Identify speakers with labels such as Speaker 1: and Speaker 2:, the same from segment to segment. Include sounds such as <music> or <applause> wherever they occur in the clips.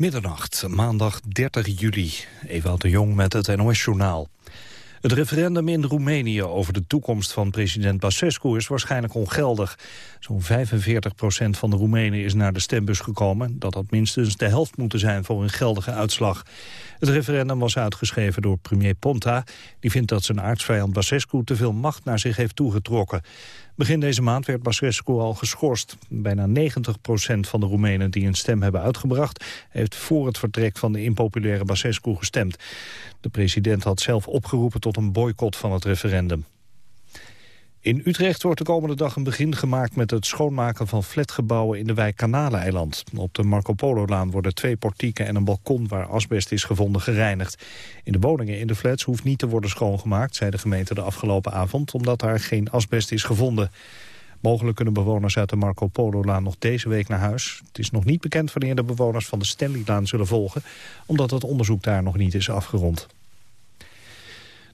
Speaker 1: Middernacht, maandag 30 juli. Ewout de Jong met het NOS-journaal. Het referendum in Roemenië over de toekomst van president Basescu is waarschijnlijk ongeldig. Zo'n 45 procent van de Roemenen is naar de stembus gekomen. Dat had minstens de helft moeten zijn voor een geldige uitslag. Het referendum was uitgeschreven door premier Ponta. Die vindt dat zijn aardsvijand Basescu te veel macht naar zich heeft toegetrokken. Begin deze maand werd Basescu al geschorst. Bijna 90% van de Roemenen die een stem hebben uitgebracht... heeft voor het vertrek van de impopulaire Basescu gestemd. De president had zelf opgeroepen tot een boycott van het referendum. In Utrecht wordt de komende dag een begin gemaakt met het schoonmaken van flatgebouwen in de wijk Kanaleiland. Op de Marco Polo-laan worden twee portieken en een balkon waar asbest is gevonden gereinigd. In de woningen in de flats hoeft niet te worden schoongemaakt, zei de gemeente de afgelopen avond, omdat daar geen asbest is gevonden. Mogelijk kunnen bewoners uit de Marco Polo-laan nog deze week naar huis. Het is nog niet bekend wanneer de bewoners van de Stanley-laan zullen volgen, omdat het onderzoek daar nog niet is afgerond.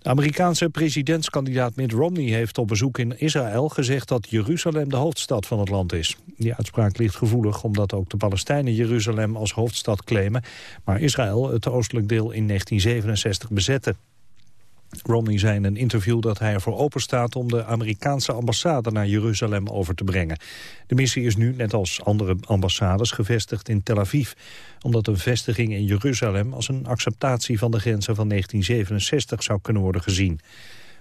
Speaker 1: Amerikaanse presidentskandidaat Mitt Romney heeft op bezoek in Israël gezegd dat Jeruzalem de hoofdstad van het land is. Die uitspraak ligt gevoelig omdat ook de Palestijnen Jeruzalem als hoofdstad claimen, maar Israël het oostelijk deel in 1967 bezette. Romney zei in een interview dat hij ervoor open staat om de Amerikaanse ambassade naar Jeruzalem over te brengen. De missie is nu, net als andere ambassades, gevestigd in Tel Aviv. Omdat een vestiging in Jeruzalem als een acceptatie van de grenzen van 1967 zou kunnen worden gezien.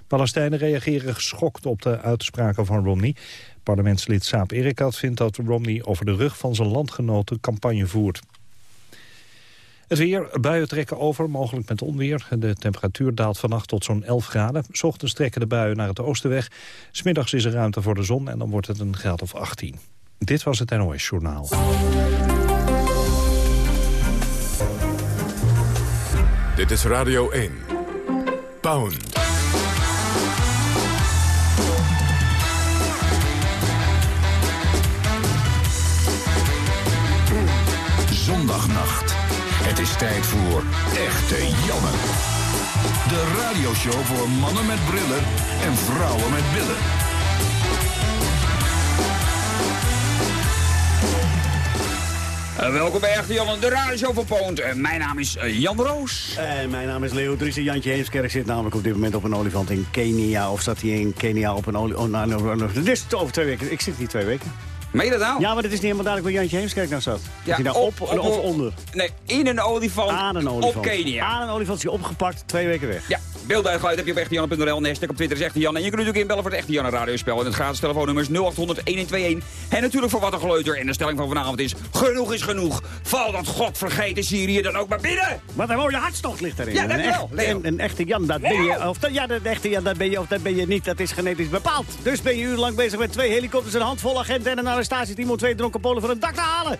Speaker 1: Palestijnen reageren geschokt op de uitspraken van Romney. Parlementslid Saab Erekat vindt dat Romney over de rug van zijn landgenoten campagne voert. Het weer, buien trekken over, mogelijk met onweer. De temperatuur daalt vannacht tot zo'n 11 graden. S ochtends trekken de buien naar het oosten weg. Smiddags is er ruimte voor de zon en dan wordt het een graad of 18. Dit was het NOS Journaal.
Speaker 2: Dit is Radio 1. Pound. Het is tijd voor Echte Janne. De radioshow voor mannen met brillen en vrouwen met billen.
Speaker 3: Uh, welkom bij Echte Jan, de radioshow van Poont. Uh, mijn naam is uh, Jan Roos.
Speaker 4: En mijn naam is Leo Driessen. Jantje Heemskerk zit namelijk op dit moment op een olifant in Kenia. Of staat hij in Kenia op een olifant? Oh, nou, nou, nou, dit is over twee weken. Ik zit hier twee weken.
Speaker 3: Meen je dat nou?
Speaker 4: Ja, maar het is niet helemaal duidelijk waar Jantje Heemskerk nou zat. Ja, is hij nou op, op, of onder?
Speaker 3: Nee, in een olifant,
Speaker 4: Aan een olifant.
Speaker 3: op Kenia.
Speaker 4: Aan een olifant is hij opgepakt, twee weken weg.
Speaker 3: Ja, beeld heb je op echtejan.nl. Hashtag op Twitter is Echte Jan. En je kunt natuurlijk inbellen voor het Echte Jan radiospel. En het gratis telefoonnummer is 0800 1121. En natuurlijk voor wat een geleuter. En de stelling van vanavond is, genoeg is genoeg. Val dat godvergeten Syrië dan ook maar binnen.
Speaker 4: Wat een mooie hartstocht ligt erin.
Speaker 3: Ja,
Speaker 4: een, echt, een, een, echte Jan, dat ben je. Of, ja, de echte Jan, dat ben je of dat ben je niet. Dat is genetisch bepaald. Dus ben je urenlang bezig met twee helikopters, een handvol agenten en een arrestatieteam om twee dronken polen van het dak te halen.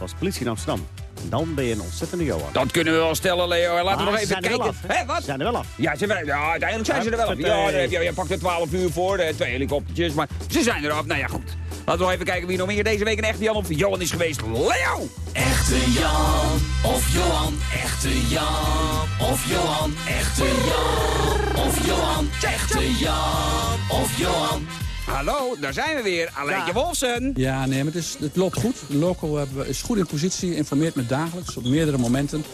Speaker 4: Als politie in Amsterdam. Dan ben je een ontzettende Johan.
Speaker 3: Dat kunnen we wel stellen, Leo. Laten we nog even kijken.
Speaker 4: Hé, wat? Zijn er wel af.
Speaker 3: Ja, ze, ja uiteindelijk zijn ze er wel af. Ja, je, je pakt er 12 uur voor, de twee helikoptertjes. Maar ze zijn er af. Nou ja, goed. Laten we nog even kijken wie nog meer deze week een echte Jan of Johan is geweest. Leo!
Speaker 5: Echte Jan of Johan, echte Jan of Johan, echte Jan of Johan, echte Jan of Johan.
Speaker 3: Hallo, daar zijn we weer. Aleidje ja. Wolfsen.
Speaker 6: Ja, nee, maar het, is, het loopt goed. De local is goed in positie, informeert me dagelijks op meerdere momenten.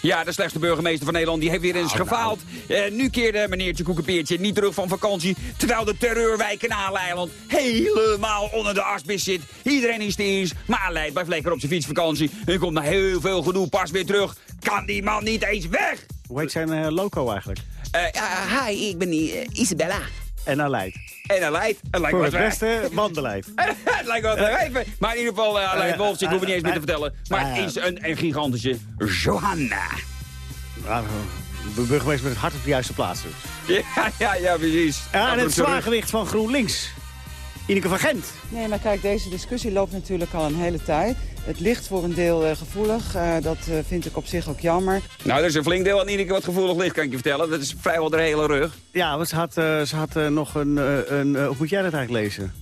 Speaker 3: Ja, de slechtste burgemeester van Nederland die heeft weer eens nou, gefaald. Nou. Uh, nu keerde meneertje Koekenpeertje niet terug van vakantie... terwijl de terreurwijk Kanaleiland helemaal onder de asbest zit. Iedereen is hysterisch, maar Aleid blijft lekker op zijn fietsvakantie... en komt na heel veel gedoe pas weer terug. Kan die man niet eens weg?
Speaker 4: Hoe heet zijn uh, loco eigenlijk?
Speaker 3: Uh, hi, ik ben Isabella.
Speaker 4: En Aleid.
Speaker 3: En Aleid. Het
Speaker 4: Voor het beste mandbeleid. <laughs>
Speaker 3: het lijkt wel even. Maar in ieder geval, uh, Aleid Wolfs, ik hoef het niet eens meer te vertellen. Maar het is een, een gigantische Johanna.
Speaker 4: De burgemeester met het hart op de juiste plaats dus. <laughs>
Speaker 3: Ja, ja, ja, precies.
Speaker 4: Ja, en het zwaargewicht van GroenLinks. Ineke van Gent.
Speaker 7: Nee, maar kijk, deze discussie loopt natuurlijk al een hele tijd. Het ligt voor een deel uh, gevoelig. Uh, dat uh, vind ik op zich ook jammer.
Speaker 3: Nou, er is een flink deel aan Ineke wat gevoelig ligt, kan ik je vertellen. Dat is vrijwel de hele rug.
Speaker 4: Ja, want ze had, ze had nog een... een hoe moet jij dat eigenlijk lezen?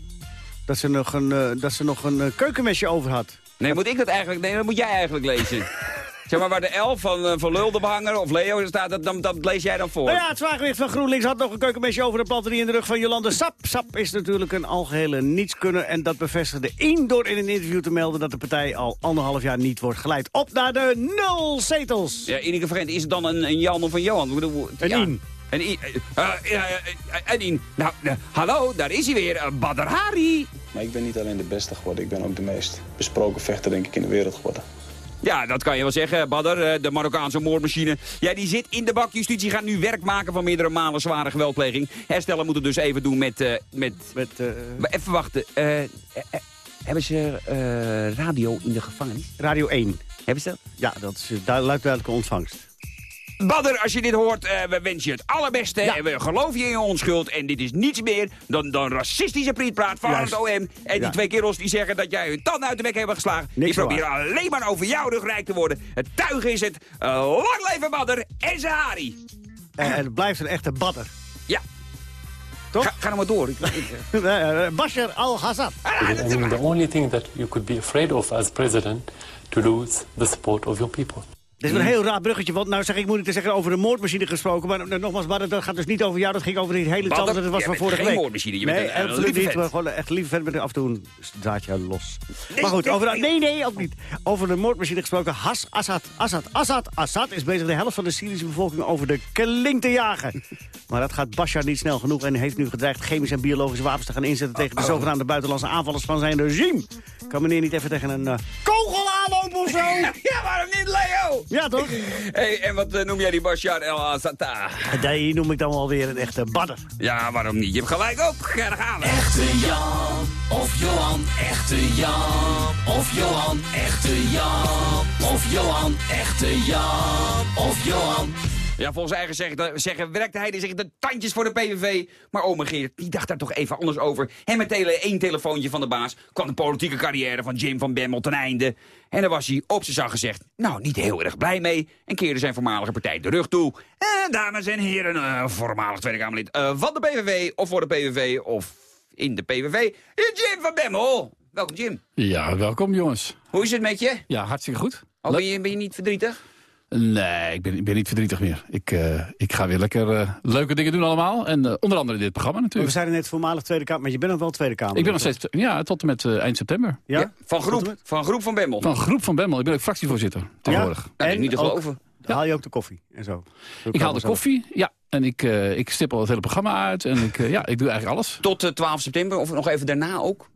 Speaker 4: Dat ze nog een, dat ze nog een keukenmesje over had.
Speaker 3: Nee, moet ik dat eigenlijk... Nee, dat moet jij eigenlijk lezen. <laughs> Zeg maar waar de L van, eh, van Luldebehanger of Leo staat, dat, dat lees jij dan voor.
Speaker 4: Nou ja, het zwaargewicht van GroenLinks had nog een keukenmesje over de planterie in de rug van Jolande Sap. Sap is natuurlijk een algehele nietskunner en dat bevestigde één door in een interview te melden dat de partij al anderhalf jaar niet wordt geleid. Op naar de nul zetels.
Speaker 3: Ja, Ineke Vergent, is het dan een, een Jan of een Johan? Ik bedoel,
Speaker 4: Een
Speaker 3: ja.
Speaker 4: Ien.
Speaker 3: Een Ien. eh, een Ien. Nou, eh, hallo, daar is hij weer. eh, Badr Hari.
Speaker 8: Maar ik ben niet alleen de beste geworden, ik ben ook de meest besproken vechter denk ik in de wereld geworden.
Speaker 3: Ja, dat kan je wel zeggen, Badr, eh, de Marokkaanse moordmachine. Ja, die zit in de bak. Justitie gaat nu werk maken van meerdere malen zware geweldpleging. Herstellen moet het dus even doen met... eh, met
Speaker 4: Met, eh,
Speaker 3: even wachten. hebben ze radio in de gevangenis?
Speaker 4: Radio 1.
Speaker 3: Hebben ze dat?
Speaker 4: Ja, dat is du luidduidelijke ontvangst.
Speaker 3: Badder, als je dit hoort, eh, we wensen je het allerbeste.
Speaker 4: Ja.
Speaker 3: En we geloven je in je onschuld. En dit is niets meer dan, dan racistische prietpraat van
Speaker 4: Juist.
Speaker 3: het OM. En die twee kerels die zeggen dat jij hun tanden uit de bek hebben geslagen.
Speaker 4: Niks
Speaker 3: die proberen alleen maar over jouw rug rijk te worden. Het tuig is het. eh, lang leven Badder en Zahari.
Speaker 4: En het blijft een echte badder.
Speaker 3: Ja.
Speaker 4: Toch?
Speaker 3: Ga, ga nou maar door. Ik, ik, <laughs>
Speaker 4: Eh, Bashar al-Assad.
Speaker 9: Mean, the only thing that you could be afraid of as president to lose the support of your people.
Speaker 4: Is een heel raar bruggetje, want nou zeg ik moeilijk te zeggen over de moordmachine gesproken. Maar eh, nogmaals, maar dat, gaat dus niet over jou, dat ging over iets
Speaker 3: Badder,
Speaker 4: anders. Dat was van
Speaker 3: bent
Speaker 4: vorige
Speaker 3: geen
Speaker 4: week.
Speaker 3: moordmachine, je bent
Speaker 4: nee,
Speaker 3: een- een
Speaker 4: absoluut
Speaker 3: lieve
Speaker 4: niet. Maar gewoon echt lieve vent met af en toe een draadje los. maar goed,
Speaker 3: nee,
Speaker 4: over,
Speaker 3: nee.
Speaker 4: nee, nee, ook niet. Over de moordmachine gesproken. Has, Assad, Assad, Assad, Assad is bezig de helft van de Syrische bevolking over de kling te jagen. <laughs> Maar dat gaat Bashar niet snel genoeg en heeft nu gedreigd chemische en biologische wapens te gaan inzetten tegen de zogenaamde buitenlandse aanvallers van zijn regime. Kan meneer niet even tegen een eh, kogel aanlopen of zo? <laughs>
Speaker 3: ja, waarom niet, Leo?
Speaker 4: Ja, toch? <laughs>
Speaker 3: Hey, en wat eh, noem jij die Bashar el-Assad?
Speaker 4: Die noem ik dan wel weer een echte badder.
Speaker 3: Ja, waarom niet? Je hebt gelijk ook. Ja, daar gaan we.
Speaker 5: Echte Jan of Johan, echte Jan of Johan, echte Jan of Johan, echte Jan of Johan.
Speaker 3: Ja, volgens eigen zeggen, zeggen werkte hij zich de tandjes voor de PVV. Maar ome Geert, die dacht daar toch even anders over. En met tele één telefoontje van de baas kwam de politieke carrière van Jim van Bemmel ten einde. En daar was hij op zijn zag gezegd, nou, niet heel erg blij mee. En keerde zijn voormalige partij de rug toe. En dames en heren, eh, voormalig Tweede Kamerlid eh, van de PVV of voor de PVV of in de PVV, Jim van Bemmel. Welkom Jim.
Speaker 6: Ja, welkom jongens.
Speaker 3: Hoe is het met je?
Speaker 6: Ja, hartstikke goed.
Speaker 3: Oh, ben, je ben je niet verdrietig?
Speaker 6: Nee, ik ben, ik ben niet verdrietig meer. Ik, eh, ik ga weer lekker eh, leuke dingen doen allemaal. En eh, onder andere dit programma
Speaker 4: We
Speaker 6: natuurlijk.
Speaker 4: zijn net voormalig Tweede Kamer, maar je bent nog wel Tweede Kamer.
Speaker 6: Ik ben nog steeds, ja, tot en met eind september.
Speaker 4: Ja?
Speaker 3: van, groep,
Speaker 4: met?
Speaker 3: van groep van Bemmel.
Speaker 6: Van Groep van Bemmel. Ik ben ook fractievoorzitter tegenwoordig.
Speaker 3: Nou, dat is niet te
Speaker 4: ook-
Speaker 3: geloven.
Speaker 4: Haal je ook de koffie en zo?
Speaker 6: Ik haal de koffie, ja. En ik, eh ik stippel het hele programma uit. En ik, ja, ik doe eigenlijk alles.
Speaker 3: Tot eh, 12 september of nog even daarna ook?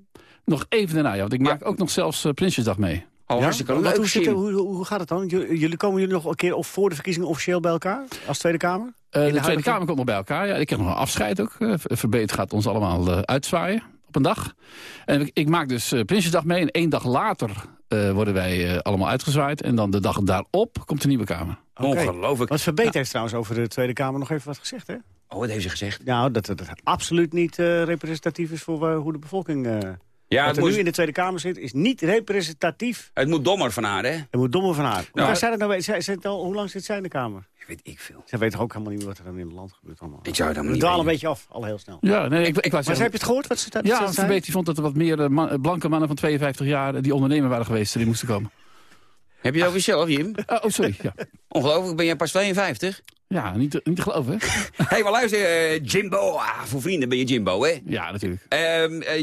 Speaker 6: Nog even daarna, ja. Want ik maak ook nog zelfs Prinsjesdag mee.
Speaker 3: Oh,
Speaker 4: Ja?
Speaker 3: hartstikke
Speaker 4: Wat-
Speaker 3: leuk,
Speaker 4: hoe, zit hoe, hoe, gaat het dan? Jullie komen jullie nog een keer of voor de verkiezingen officieel bij elkaar? Als Tweede Kamer?
Speaker 6: Eh,
Speaker 4: In
Speaker 6: de Tweede Kamer komt nog bij elkaar. Ja. Ik krijg nog een afscheid ook. Eh, Verbeet gaat ons allemaal eh, uitzwaaien op een dag. En ik, ik maak dus eh, Prinsjesdag mee. En één dag later eh, worden wij eh, allemaal uitgezwaaid. En dan de dag daarop komt de nieuwe Kamer.
Speaker 4: Oké.
Speaker 3: Ongelooflijk.
Speaker 4: Wat Verbeet heeft trouwens over de Tweede Kamer nog even wat gezegd, hè?
Speaker 3: Oh, wat heeft ze gezegd?
Speaker 4: Nou, dat het absoluut niet eh, representatief is voor hoe de bevolking... eh
Speaker 3: Ja,
Speaker 4: wat
Speaker 3: het
Speaker 4: er nu in de Tweede Kamer zit, is niet representatief.
Speaker 3: het moet dommer van haar, hè?
Speaker 4: Het moet dommer van haar. Waar zijn het nou, bij- zij- zij- al, hoe lang zit zij in de Kamer?
Speaker 3: Weet ik veel.
Speaker 4: Zij weet toch ook helemaal niet meer wat er dan in het land gebeurt allemaal.
Speaker 3: Ik zou het
Speaker 4: We
Speaker 3: helemaal niet
Speaker 4: dwalen een
Speaker 3: weten.
Speaker 4: beetje af, al heel snel.
Speaker 6: Ja, nee, ik, ik
Speaker 4: Maar
Speaker 6: zeggen...
Speaker 4: heb je het gehoord wat ze daar
Speaker 6: Ja? Verbeet die vond dat er wat meer eh, man- blanke mannen van 52 jaar... eh, die ondernemer waren geweest, die moesten komen.
Speaker 3: Heb je het over jezelf, Jim? <laughs>
Speaker 6: Oh, oh, sorry. Ja,
Speaker 3: Ongelooflijk, ben jij pas 52?
Speaker 6: ja niet, te- niet te geloven, hè?
Speaker 3: Hé, <laughs> hey, maar luister, eh, Jimbo. Ah, voor vrienden ben je Jimbo, hè?
Speaker 6: Ja, natuurlijk.
Speaker 3: Eh,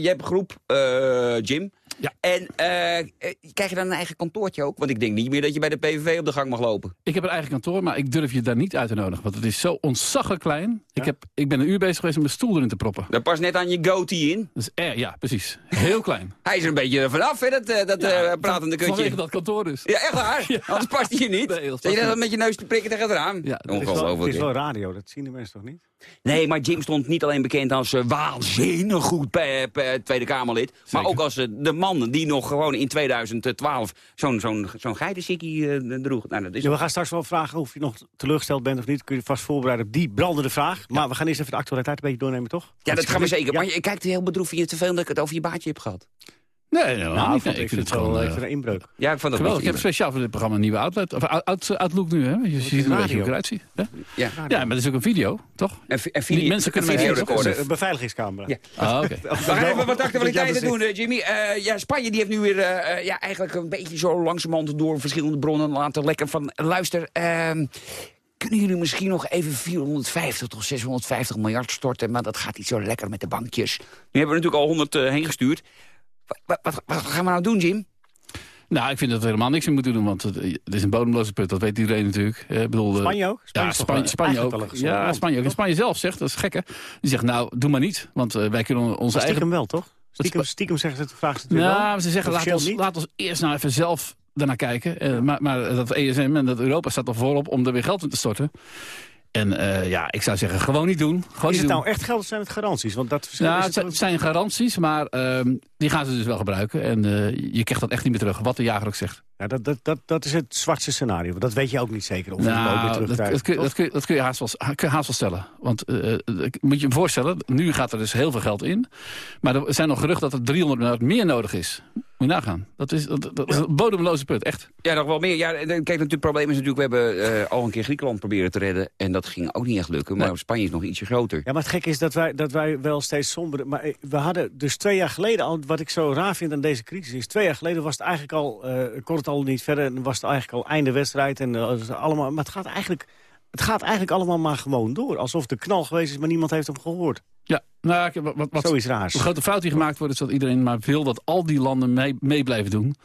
Speaker 3: je hebt een groep, eh, Jim.
Speaker 6: Ja.
Speaker 3: En eh, eh, krijg je dan een eigen kantoortje ook? Want ik denk niet meer dat je bij de PVV op de gang mag lopen.
Speaker 6: Ik heb een eigen kantoor, maar ik durf je daar niet uit te nodigen. Want het is zo ontzaglijk klein. Ik, heb, ik ben een uur bezig geweest om mijn stoel erin te proppen.
Speaker 3: Daar past net aan je goatee in.
Speaker 6: Dus, eh, ja, precies. Heel klein. <laughs>
Speaker 3: Hij is er een beetje vanaf, hè, dat, eh, dat eh, pratende
Speaker 6: Vanwege
Speaker 3: kutje.
Speaker 6: dat kantoor dus.
Speaker 3: Ja, echt waar? <laughs> Anders past hij hier niet.
Speaker 6: Nee, dat
Speaker 3: Zet je dat met je neus te prikken tegen het raam?
Speaker 6: Ja, dat is
Speaker 4: Het is wel- het
Speaker 3: Ongelooflijk.
Speaker 4: is
Speaker 3: hè?
Speaker 4: wel radio, dat zien de mensen toch niet?
Speaker 3: Nee, maar Jim stond niet alleen bekend als eh, waanzinnig goed Tweede Kamerlid. Maar ook als eh, de man die nog gewoon in 2012 zo'n zo'n zo'n geitensikkie eh, droeg. Nou, dat is
Speaker 4: Ja, we gaan straks wel vragen of je nog teleurgesteld bent of niet. Kun je vast voorbereiden op die brandende vraag. Maar we gaan eerst even de actualiteit een beetje doornemen, toch?
Speaker 3: ja, dat gaan we zeker.
Speaker 4: Ja.
Speaker 3: Maar je kijkt heel bedroefd. Je te veel dat ik het over je baardje heb gehad?
Speaker 6: Nee,
Speaker 4: Nou,
Speaker 6: niet.
Speaker 4: ik,
Speaker 6: Nee,
Speaker 4: vind,
Speaker 6: ik vind het
Speaker 4: wel
Speaker 6: gewoon...
Speaker 4: even
Speaker 6: eh,
Speaker 4: een inbreuk.
Speaker 3: Ja, ik vond dat
Speaker 6: Geweldig. Ik heb speciaal voor dit programma een nieuwe outlet. Of out, out- outlook nu, hè? Je ziet er een beetje hoe ik eruit. Hè?
Speaker 3: Ja.
Speaker 6: Ja, maar het is ook een video, toch?
Speaker 3: En, en
Speaker 6: Die mensen kunnen
Speaker 3: een videorecorder.
Speaker 4: Een beveiligingscamera.
Speaker 3: Ja.
Speaker 6: Ah, oké. <laughs>
Speaker 3: We gaan even wat actualiteiten
Speaker 4: Dat
Speaker 3: doen, eh, Jimmy. Eh, ja, Spanje die heeft nu weer eh, eh, ja, eigenlijk een beetje zo langzamerhand door verschillende bronnen laten lekken van... Luister, ehm, kunnen jullie misschien nog even 450 tot 650 miljard storten? Maar dat gaat niet zo lekker met de bankjes. Nu hebben we natuurlijk al 100 eh, heen gestuurd. Wat, wat, wat gaan we nou doen, Jim?
Speaker 6: Nou, ik vind dat we helemaal niks meer moeten doen, want het, is een bodemloze put. Dat weet iedereen natuurlijk. Eh, Ik bedoel, eh,
Speaker 4: Spanje ook? Spanje
Speaker 6: ja, Spanje,
Speaker 4: wel-
Speaker 6: Spanje ook. Ja. Spanje ook. En Spanje zelf zegt, dat is gekke. Die zegt, nou, doe maar niet. Want eh, wij kunnen onze
Speaker 4: Maar
Speaker 6: eigen...
Speaker 4: stiekem wel, toch? Stiekem, stiekem zeggen ze het, vragen ze het weer
Speaker 6: Ja,
Speaker 4: wel.
Speaker 6: maar ze zeggen, laat ons,
Speaker 4: niet.
Speaker 6: laat ons eerst nou even zelf daarnaar kijken. Eh, maar, maar dat ESM en dat Europa staat er voorop om er weer geld in te storten. En eh, ja, ik zou zeggen, gewoon niet doen. Gewoon
Speaker 4: Is het
Speaker 6: doen.
Speaker 4: nou echt geld of zijn het garanties? Want dat verschil
Speaker 6: Ja,
Speaker 4: is
Speaker 6: het
Speaker 4: het
Speaker 6: zijn, het zijn garanties, maar ehm, die gaan ze dus wel gebruiken. En eh, je krijgt dat echt niet meer terug, wat de jager ook zegt.
Speaker 4: Ja, dat, dat, dat, dat is het zwartste scenario. want Dat weet je ook niet zeker of je het
Speaker 6: Nou, dat, dat, kun, dat, kun, dat kun je haast wel, kun je haast wel stellen. Want eh, eh, moet je je voorstellen, nu gaat er dus heel veel geld in. Maar er zijn nog geruchten dat er 300 miljard meer nodig is. Moet je nagaan. Dat is, dat, dat is een bodemloze put, echt.
Speaker 3: Ja, nog wel meer. Ja, eh, kijk, natuurlijk, het probleem is natuurlijk... we hebben eh, al een keer Griekenland proberen te redden... en dat ging ook niet echt lukken. Maar
Speaker 6: Nee.
Speaker 3: Spanje is nog ietsje groter.
Speaker 4: Ja, maar het gekke is dat wij, dat wij wel steeds somber... Maar we hadden dus twee jaar geleden al... Wat ik zo raar vind aan deze crisis is... Twee jaar geleden was het eigenlijk al... eh kon het al niet verder en was het eigenlijk al einde wedstrijd. En, het allemaal, maar het gaat, eigenlijk, het gaat eigenlijk allemaal maar gewoon door. Alsof de knal geweest is, maar niemand heeft hem gehoord.
Speaker 6: Ja, nou, wat, wat, wat,
Speaker 4: Zoiets raars.
Speaker 6: De grote fout die gemaakt wordt is dat iedereen maar wil dat al die landen mee, mee blijven doen.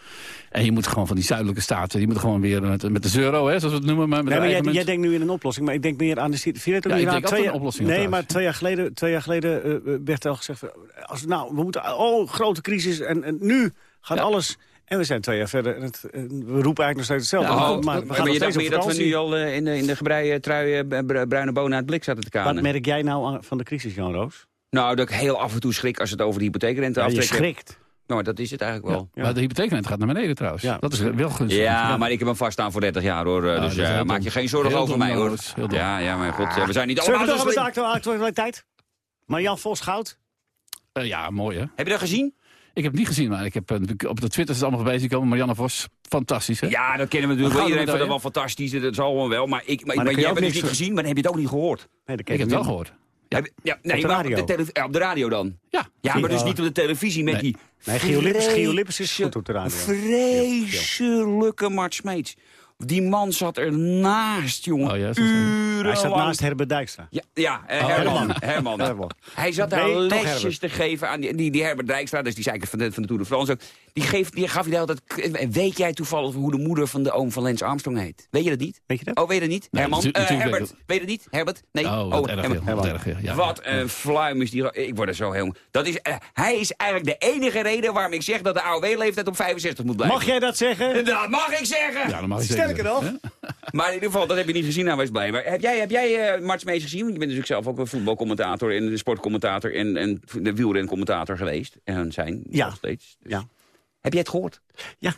Speaker 6: En je moet gewoon van die zuidelijke staten, die moeten gewoon weer met, met de euro, hè, zoals we het noemen. Maar met
Speaker 4: Nee, maar jij, denkt nu in een oplossing, maar ik denk meer aan de situatie.
Speaker 6: Ja, ik denk
Speaker 4: Twee
Speaker 6: een oplossing
Speaker 4: Nee, maar twee jaar geleden, twee jaar geleden eh, werd al gezegd... Als, nou, we moeten... Oh, grote crisis en, en nu gaat
Speaker 6: Ja.
Speaker 4: alles... En we zijn twee jaar verder en het, eh, we roepen eigenlijk nog steeds hetzelfde.
Speaker 6: Ja,
Speaker 4: maar, we gaan
Speaker 3: maar je dacht meer dat we nu al eh, in de, in de gebreide trui eh, br- bruine bonen aan het blik zaten te
Speaker 4: Wat
Speaker 3: kanen.
Speaker 4: merk jij nou aan- van de crisis, Jan Roos?
Speaker 3: Nou, dat ik heel af en toe schrik als het over de hypotheekrente
Speaker 4: Ja, je schrikt.
Speaker 3: Nou, dat is het eigenlijk wel.
Speaker 6: Maar de hypotheekrente gaat naar beneden trouwens.
Speaker 4: Ja.
Speaker 6: Dat is wel gunstig.
Speaker 3: Ja, maar ik heb hem vaststaan voor 30 jaar hoor. eh,
Speaker 6: Ja,
Speaker 3: dus eh, maak je geen zorgen over mij hoor. Ja, ja, maar goed, eh, we zijn niet
Speaker 4: Zullen we
Speaker 3: allemaal
Speaker 4: toch de actualiteit? Marjan Vos Goud?
Speaker 6: Eh, ja, mooi hè.
Speaker 3: Heb je dat gezien?
Speaker 6: Ik heb het niet gezien, maar ik heb, eh, op de Twitter is het allemaal voorbij zien komen. Marianne Vos, fantastisch hè.
Speaker 3: Ja, dat kennen we natuurlijk Iedereen vindt dat wel fantastisch. Dat zal wel wel. Maar, ik, maar, jij hebt het niet gezien, maar dan heb je het ook niet gehoord.
Speaker 4: Nee, dat
Speaker 6: ik heb het wel gehoord.
Speaker 3: Ja, nee,
Speaker 4: de
Speaker 3: maar
Speaker 4: radio?
Speaker 3: Op, de ja, op de radio dan.
Speaker 6: Ja,
Speaker 3: Ja, maar dus niet op de televisie met
Speaker 6: Nee.
Speaker 3: die...
Speaker 4: Nee, Gio Lippers-
Speaker 3: vreselijke-
Speaker 4: Gio Lippers is goed op de radio.
Speaker 3: Vreselijke Mart Smeets. Die man zat ernaast, jongen.
Speaker 6: Oh.
Speaker 3: Urenlang.
Speaker 4: Hij zat naast Herbert Dijkstra.
Speaker 3: Ja, ja eh,
Speaker 6: Oh,
Speaker 3: Herman. Herman.
Speaker 4: Herman.
Speaker 3: Hij zat daar
Speaker 4: Nee,
Speaker 3: lesjes
Speaker 4: Herbert.
Speaker 3: te geven aan die, die, die Herbert Dijkstra, dus die zei ik van de, van de Tour de France ook. Die, geeft, die gaf je de hele tijd... Weet jij toevallig hoe de moeder van de oom van Lance Armstrong heet? Weet je dat niet?
Speaker 4: Weet je dat?
Speaker 3: Oh, weet je dat niet?
Speaker 6: Nee,
Speaker 3: Herman? Eh,
Speaker 6: natuurlijk weet ik
Speaker 3: Herbert, weet je dat niet? Herbert? Nee?
Speaker 6: Oh, wat erg,
Speaker 3: Herman.
Speaker 6: joh, wat erg, ja. Ja,
Speaker 3: Wat
Speaker 6: ja.
Speaker 3: een fluim is die... Ik word er zo helemaal... Dat is, eh, hij is eigenlijk de enige reden waarom ik zeg dat de AOW-leeftijd op 65 moet blijven.
Speaker 4: Mag jij dat zeggen?
Speaker 3: Dat mag ik zeggen!
Speaker 6: Ja, dat mag je
Speaker 4: Sterker nog.
Speaker 3: Maar in ieder geval, dat heb je niet gezien, nou wees blij. Maar heb jij, heb jij eh Mart Smeets gezien? Want je bent natuurlijk zelf ook een voetbalcommentator... en een sportcommentator en, en de wielrencommentator geweest. En zijn
Speaker 4: Ja.
Speaker 3: nog steeds. Dus
Speaker 4: Ja.
Speaker 3: Heb jij het gehoord?
Speaker 4: Ja.